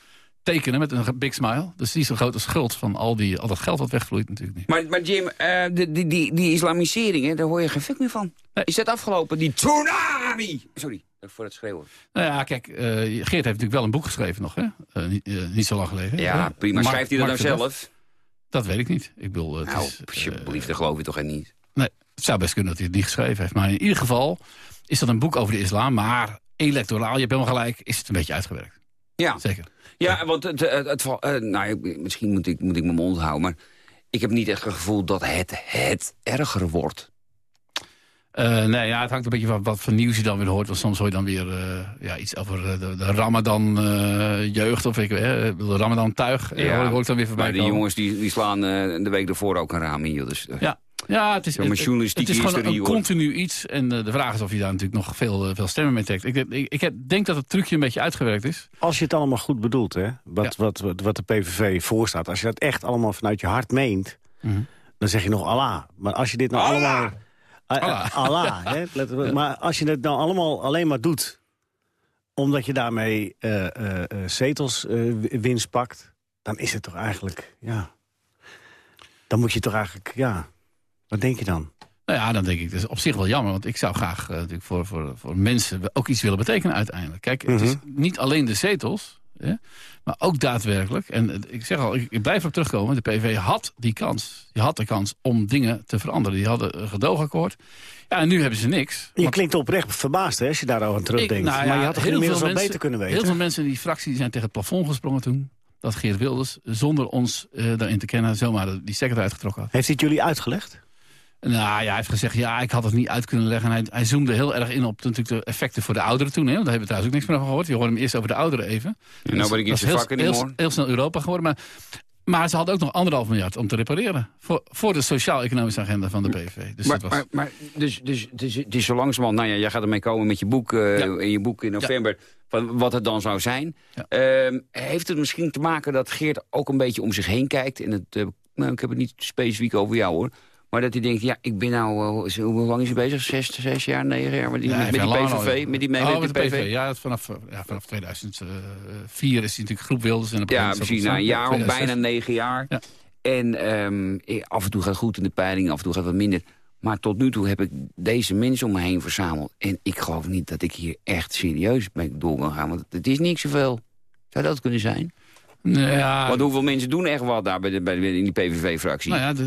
Speaker 6: tekenen met een big smile. Dus die is zo grote schuld van al, die, al dat geld wat wegvloeit natuurlijk niet.
Speaker 3: Maar, maar Jim, eh, die, die, die, die islamisering, hè, daar hoor je geen fuck meer van.
Speaker 6: Nee.
Speaker 3: Is dat afgelopen? Die tsunami! Sorry, voor het schreeuwen.
Speaker 6: Nou ja, kijk, eh, Geert heeft natuurlijk wel een boek geschreven nog, hè? Eh, niet, niet zo lang geleden.
Speaker 3: Ja, prima.
Speaker 6: Mark-
Speaker 3: Schrijft hij dat
Speaker 6: Mark
Speaker 3: nou zelf?
Speaker 6: Dat weet ik niet. Ik bedoel, het,
Speaker 3: Nou,
Speaker 6: is,
Speaker 3: alsjeblieft, dat geloof je toch echt niet?
Speaker 6: nee, het zou best kunnen dat hij het niet geschreven heeft. Maar in ieder geval is dat een boek over de islam. Maar electoraal, je hebt helemaal gelijk, is het een beetje uitgewerkt.
Speaker 3: Ja,
Speaker 6: Zeker.
Speaker 3: Ja want het, het, het, eh, nou, misschien moet ik, moet ik mijn mond houden, maar ik heb niet echt het gevoel dat het, het erger wordt.
Speaker 6: Eh, nee, ja, het hangt een beetje van wat voor nieuws je dan weer hoort. Want soms hoor je dan weer eh, ja, iets over de, de Ramadan-jeugd of ik, de Ramadan-tuig. Ja, hoor ik dan weer voorbij
Speaker 3: maar die
Speaker 6: komen.
Speaker 3: jongens die, die slaan de week ervoor ook een raam in. Dus,
Speaker 6: Ja, ja het is, het-
Speaker 3: journalistieke
Speaker 6: het is gewoon een
Speaker 3: hoor.
Speaker 6: continu iets. En eh, de vraag is of je daar natuurlijk nog veel, eh, veel stemmen mee trekt. Ik, ik, ik heb- denk dat het trucje een beetje uitgewerkt is.
Speaker 4: Als je het allemaal goed bedoelt, hè, wat, wat, wat, wat de PVV voorstaat... als je dat echt allemaal vanuit je hart meent,
Speaker 6: Mhm.
Speaker 4: dan zeg je nog Allah. Maar als je dit nou
Speaker 3: Allah!
Speaker 4: allemaal... Ah, ah,
Speaker 6: Allah.
Speaker 4: Allah, hè. Maar als je het nou allemaal alleen maar doet... omdat je daarmee eh, eh, eh, zetels eh, winst pakt... dan is het toch eigenlijk, ja... dan moet je toch eigenlijk, ja... Wat denk je dan?
Speaker 6: Nou ja, dan denk ik, dat is op zich wel jammer. Want ik zou graag eh, natuurlijk voor, voor, voor mensen ook iets willen betekenen uiteindelijk. Kijk, het is niet alleen de zetels, hè, maar ook daadwerkelijk. En ik zeg al, ik, ik blijf erop terugkomen. De PV had die kans. Die had de kans om dingen te veranderen. Die hadden een gedoogakkoord. Ja, en nu hebben ze niks.
Speaker 4: Je klinkt oprecht verbaasd hè, als je daarover aan terugdenkt.
Speaker 6: Ik- nou ja,
Speaker 4: maar je had
Speaker 6: heel
Speaker 4: inmiddels wel beter kunnen weten?
Speaker 6: Heel veel mensen in die fractie zijn tegen het plafond gesprongen toen. Dat Geert Wilders, zonder ons eh, daarin te kennen, zomaar die stekker eruit getrokken had.
Speaker 4: Heeft hij het jullie uitgelegd?
Speaker 6: Nou ja, hij heeft gezegd, ja, ik had het niet uit kunnen leggen. En hij, hij zoomde heel erg in op natuurlijk de effecten voor de ouderen toen. Hè? Want daar hebben we trouwens ook niks meer over gehoord. Je hoorde hem eerst over de ouderen even.
Speaker 3: Nobody
Speaker 6: Dat
Speaker 3: gives
Speaker 6: is
Speaker 3: a
Speaker 6: heel, heel, heel snel Europa geworden. Maar, maar ze hadden ook nog anderhalf miljard om te repareren. Voor, voor de sociaal-economische agenda van de PVV. Dus
Speaker 3: maar,
Speaker 6: dat was,
Speaker 3: maar, maar dus, dus, dus is zo langzamerhand... Nou ja, jij gaat ermee komen met je boek,
Speaker 6: Ja.
Speaker 3: in je boek in november... Van wat het dan zou zijn. Ehm, heeft het misschien te maken dat Geert ook een beetje om zich heen kijkt... en het, eh, nou, ik heb het niet specifiek over jou hoor... Maar dat hij denkt, ja, ik ben nou, eh, hoe lang is hij bezig? Zes, zes jaar, negen jaar? Met die,
Speaker 6: Ja,
Speaker 3: met, die PVV? Met die,
Speaker 6: Oh,
Speaker 3: met die
Speaker 6: de
Speaker 3: PVV?
Speaker 6: PVV. Ja, vanaf, eh, ja, vanaf 2004 is hij natuurlijk groep Wilders. En
Speaker 3: Ja, precies. Na
Speaker 6: is
Speaker 3: een jaar, of bijna negen jaar.
Speaker 6: Ja.
Speaker 3: En ehm, eh, af en toe gaat het goed in de peiling, af en toe gaat het wat minder. Maar tot nu toe heb ik deze mensen om me heen verzameld. En ik geloof niet dat ik hier echt serieus mee door kan gaan. Want het is niet zoveel. Zou dat kunnen zijn?
Speaker 6: Nou ja,
Speaker 3: Want hoeveel mensen doen echt wat daar bij de, bij de, in die PVV-fractie?
Speaker 6: Nou ja,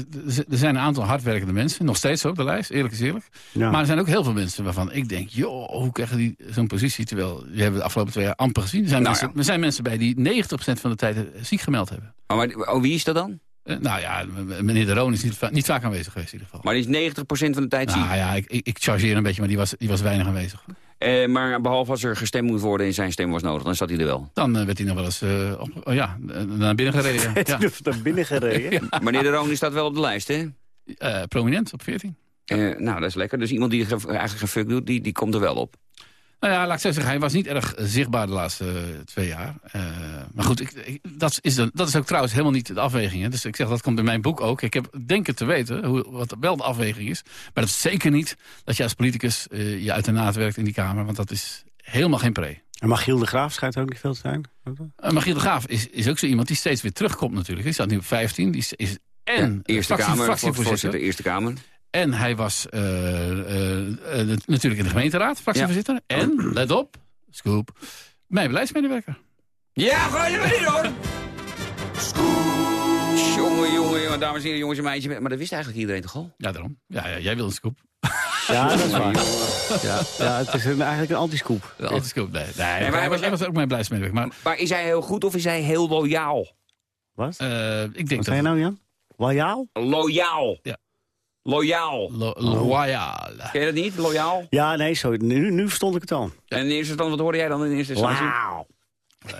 Speaker 6: er zijn een aantal hardwerkende mensen. Nog steeds op de lijst, eerlijk is eerlijk.
Speaker 4: Ja.
Speaker 6: Maar er zijn ook heel veel mensen waarvan ik denk... joh, hoe krijgen die zo'n positie? Terwijl, die hebben we de afgelopen twee jaar amper gezien. Er zijn,
Speaker 3: Nou
Speaker 6: mensen,
Speaker 3: ja.
Speaker 6: er zijn mensen bij die 90% van de tijd ziek gemeld hebben.
Speaker 3: Oh, maar, oh, wie is dat dan?
Speaker 6: Eh, nou ja, meneer De Roon is niet, va- niet vaak aanwezig geweest in ieder geval.
Speaker 3: Maar die is 90% van de tijd ziek.
Speaker 6: Nou ja, ik, ik, ik chargeer een beetje, maar die was, die was weinig aanwezig.
Speaker 3: Eh, maar behalve als er gestemd moet worden en zijn stem was nodig, dan zat hij er wel.
Speaker 6: Dan eh, werd hij nog wel eens eh, op, oh ja, naar binnen gereden.
Speaker 4: Het <laughs>
Speaker 6: ja.
Speaker 4: naar binnen gereden. <laughs>
Speaker 3: Meneer De Roon die staat wel op de lijst, hè?
Speaker 6: Eh, prominent op 14.
Speaker 3: Eh, nou, dat is lekker. Dus iemand die ge- eigenlijk geen fuck doet, die, die komt er wel op.
Speaker 6: Nou ja, laat ik zo zeggen, hij was niet erg zichtbaar de laatste eh, twee jaar. Eh, maar goed, ik, ik- dat, is de, dat is ook trouwens helemaal niet de afweging. Hè. Dus ik zeg, dat komt in mijn boek ook. Ik heb denken te weten hoe, wat wel de afweging is. Maar dat is zeker niet dat je als politicus eh, je uit de naad werkt in die Kamer. Want dat is helemaal geen pre.
Speaker 4: En Magiel de Graaf schijnt ook niet veel te zijn.
Speaker 6: Uh, Magiel de Graaf is, is ook zo iemand die steeds weer terugkomt natuurlijk. Hij staat nu op 15. Die is, is en
Speaker 3: Ja, Eerste
Speaker 6: fractie-
Speaker 3: Kamer,
Speaker 6: fractievoorzitter.
Speaker 3: voorzitter, Eerste Kamer.
Speaker 6: En hij was eh, eh, eh, natuurlijk in de gemeenteraad, fractievoorzitter. En, let op, scoop, mijn beleidsmedewerker.
Speaker 3: Ja, ga je weer hoor! Jongen, jongen, jongen, dames en heren, jongens en meisjes. Maar dat wist eigenlijk iedereen toch al?
Speaker 6: Ja, daarom. Ja, ja jij wil een scoop.
Speaker 4: Ja, dat is waar. <laughs> Ja, ja, het is een, eigenlijk een anti-scoop.
Speaker 6: Altijd scoop, nee. nee,
Speaker 3: maar
Speaker 6: hij, was,
Speaker 3: was-
Speaker 6: hij was ook mijn beleidsmedewerker. Maar
Speaker 3: Maar is hij heel goed of is hij heel loyaal?
Speaker 4: Wat?
Speaker 6: eh, ik denk
Speaker 4: Wat
Speaker 6: dat...
Speaker 4: zei je nou, Jan? Loyaal?
Speaker 3: Loyaal.
Speaker 6: Ja.
Speaker 3: Loyaal.
Speaker 6: Lo, loyaal.
Speaker 3: Ken je dat niet? Loyaal?
Speaker 4: Ja, nee, sorry. Nu, nu verstond ik het al.
Speaker 3: En in eerste instantie, wat hoorde jij dan in eerste instantie?
Speaker 4: Wauw. <laughs>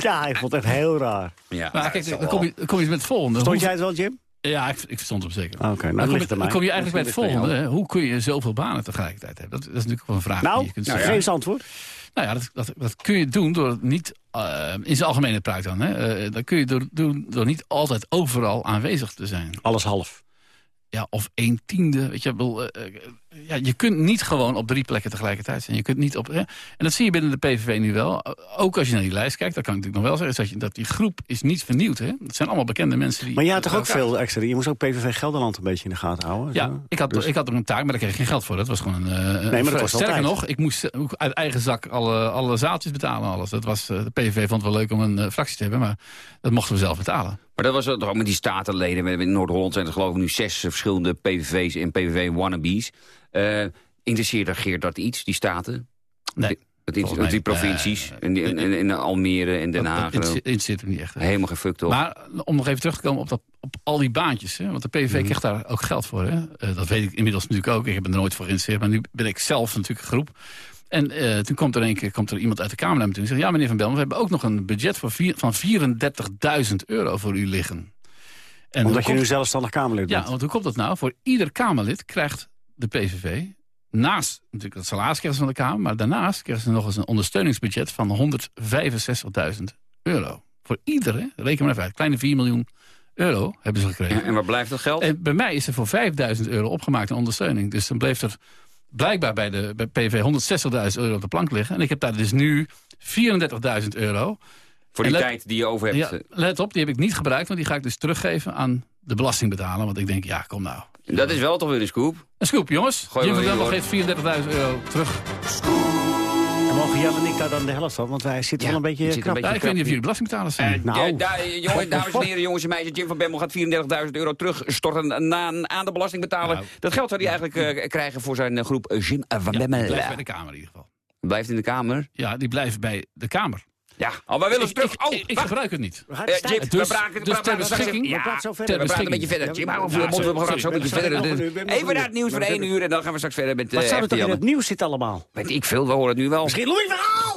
Speaker 4: Ja, ik vond het echt heel raar.
Speaker 3: Ja,
Speaker 6: Maar kijk, dan kom, je, dan kom je met het volgende.
Speaker 4: Stond jij het wel, Jim?
Speaker 6: Ja, ik, ik verstond hem zeker.
Speaker 4: Oké, nou,
Speaker 6: dan, kom je,
Speaker 4: aan
Speaker 6: dan
Speaker 4: mij.
Speaker 6: kom je eigenlijk bij het volgende. hè. Hoe kun je zoveel banen tegelijkertijd hebben? Dat, dat is natuurlijk wel een vraag die
Speaker 4: Nou,
Speaker 6: je kunt
Speaker 4: nou geef eens antwoord.
Speaker 6: Nou ja, dat, dat, dat kun je doen door niet, eh, in zijn algemene praat dan, hè, eh, dat kun je door, doen door niet altijd overal aanwezig te zijn.
Speaker 4: Alles half.
Speaker 6: Ja, of een tiende, weet je, ik bedoel, eh, eh, ja, je kunt niet gewoon op drie plekken tegelijkertijd zijn. Je kunt niet op, hè, en dat zie je binnen de PVV nu wel. Ook als je naar die lijst kijkt, dat kan ik natuurlijk nog wel zeggen, is dat, je, dat die groep is niet vernieuwd. Hè. Het zijn allemaal bekende mensen die...
Speaker 4: Maar jij had toch ook veel extra. Je moest ook PVV Gelderland een beetje in de gaten houden.
Speaker 6: Ja,
Speaker 4: zo.
Speaker 6: ik had,
Speaker 4: Dus-
Speaker 6: ik had er een taak, maar daar kreeg ik geen geld voor. Dat was gewoon een... eh,
Speaker 4: maar dat kost
Speaker 6: Sterker
Speaker 4: altijd.
Speaker 6: nog, ik moest ook uit eigen zak alle, alle zaaltjes betalen en alles. Dat was, eh, de PVV vond het wel leuk om een eh, fractie te hebben, maar dat mochten we zelf betalen.
Speaker 3: Maar dat was toch ook met die statenleden. In Noord-Holland zijn er geloof ik nu zes verschillende PVV's en PVV-wannabes. Eh interesseert er Geert dat iets, die staten?
Speaker 6: Nee.
Speaker 3: Het die provincies, in, in, in, in Almere en Den Haag.
Speaker 6: Het interesseert hem niet echt. hè.
Speaker 3: Helemaal gefukt op.
Speaker 6: Maar om nog even terug te komen op, dat, op al die baantjes. Hè, want de PVV
Speaker 3: Mhm.
Speaker 6: krijgt daar ook geld voor. Hè. Eh, dat weet ik inmiddels natuurlijk ook. Ik heb er nooit voor geïnteresseerd. Maar nu ben ik zelf natuurlijk groep. En eh, toen komt er een keer komt er iemand uit de Kamer naar me toe en zegt... ja, meneer Van Belmen, we hebben ook nog een budget voor vier, van 34.000 euro voor u liggen. En
Speaker 4: Omdat je
Speaker 6: komt-
Speaker 4: nu zelfstandig Kamerlid
Speaker 6: Ja,
Speaker 4: bent.
Speaker 6: want hoe komt dat nou? Voor ieder Kamerlid krijgt de PVV... naast natuurlijk het salaris krijgen ze van de Kamer... maar daarnaast krijgen ze nog eens een ondersteuningsbudget van 165.000 euro. Voor iedereen, reken maar even uit, kleine 4 miljoen euro hebben ze gekregen.
Speaker 3: En, en waar blijft dat geld?
Speaker 6: En bij mij is er voor 5000 euro opgemaakt een ondersteuning. Dus dan bleef er blijkbaar bij de bij PV 160.000 euro op de plank liggen. En ik heb daar dus nu 34.000 euro.
Speaker 3: Voor die
Speaker 6: let-
Speaker 3: tijd die je over hebt.
Speaker 6: Ja, let op, die heb ik niet gebruikt, want die ga ik dus teruggeven aan de belastingbetaler. Want ik denk, ja, kom nou.
Speaker 3: Dat is wel toch weer een scoop.
Speaker 6: Een scoop, jongens.
Speaker 3: Gooi
Speaker 6: Jim van Wendel geeft 34.000 euro terug.
Speaker 4: En mogen Jan en ik daar dan de helft van? Want wij zitten wel een beetje
Speaker 3: zit een beetje
Speaker 6: Ja, ik weet niet of jullie belastingbetalers zijn.
Speaker 4: Nou.
Speaker 3: Ja, daar, jongen, dames en heren, jongens en meisjes, Jim van Bemmel gaat 34.000 euro terugstorten aan, aan de belastingbetaler.
Speaker 6: Nou.
Speaker 3: dat geld zou hij eigenlijk eh, krijgen voor zijn eh, groep eh, Jim van
Speaker 6: Ja,
Speaker 3: Bemmel.
Speaker 6: blijft bij de Kamer in ieder geval.
Speaker 3: Blijft in de Kamer.
Speaker 6: Ja, die blijft bij de Kamer.
Speaker 3: Ja, oh, maar willen ze
Speaker 6: Ik,
Speaker 3: terug.
Speaker 6: ik,
Speaker 3: Oh,
Speaker 6: ik, gebruik het niet.
Speaker 4: We gaan
Speaker 3: Eh. Jim, we
Speaker 6: Dus- dus ter beschikking-
Speaker 3: Ja,
Speaker 4: We praten zo verder.
Speaker 3: we
Speaker 6: Ter
Speaker 3: praten een beetje verder. Jim, hou voor mond, we gaan zo een beetje
Speaker 4: sorry,
Speaker 3: verder. Even naar het nieuws voor één uur en dan gaan we straks verder met
Speaker 4: Wat
Speaker 3: eh
Speaker 4: zou er
Speaker 3: echte
Speaker 4: toch in het nieuws zitten allemaal?
Speaker 3: Weet ik veel, we horen het nu wel.
Speaker 4: Misschien Louis Verhaal!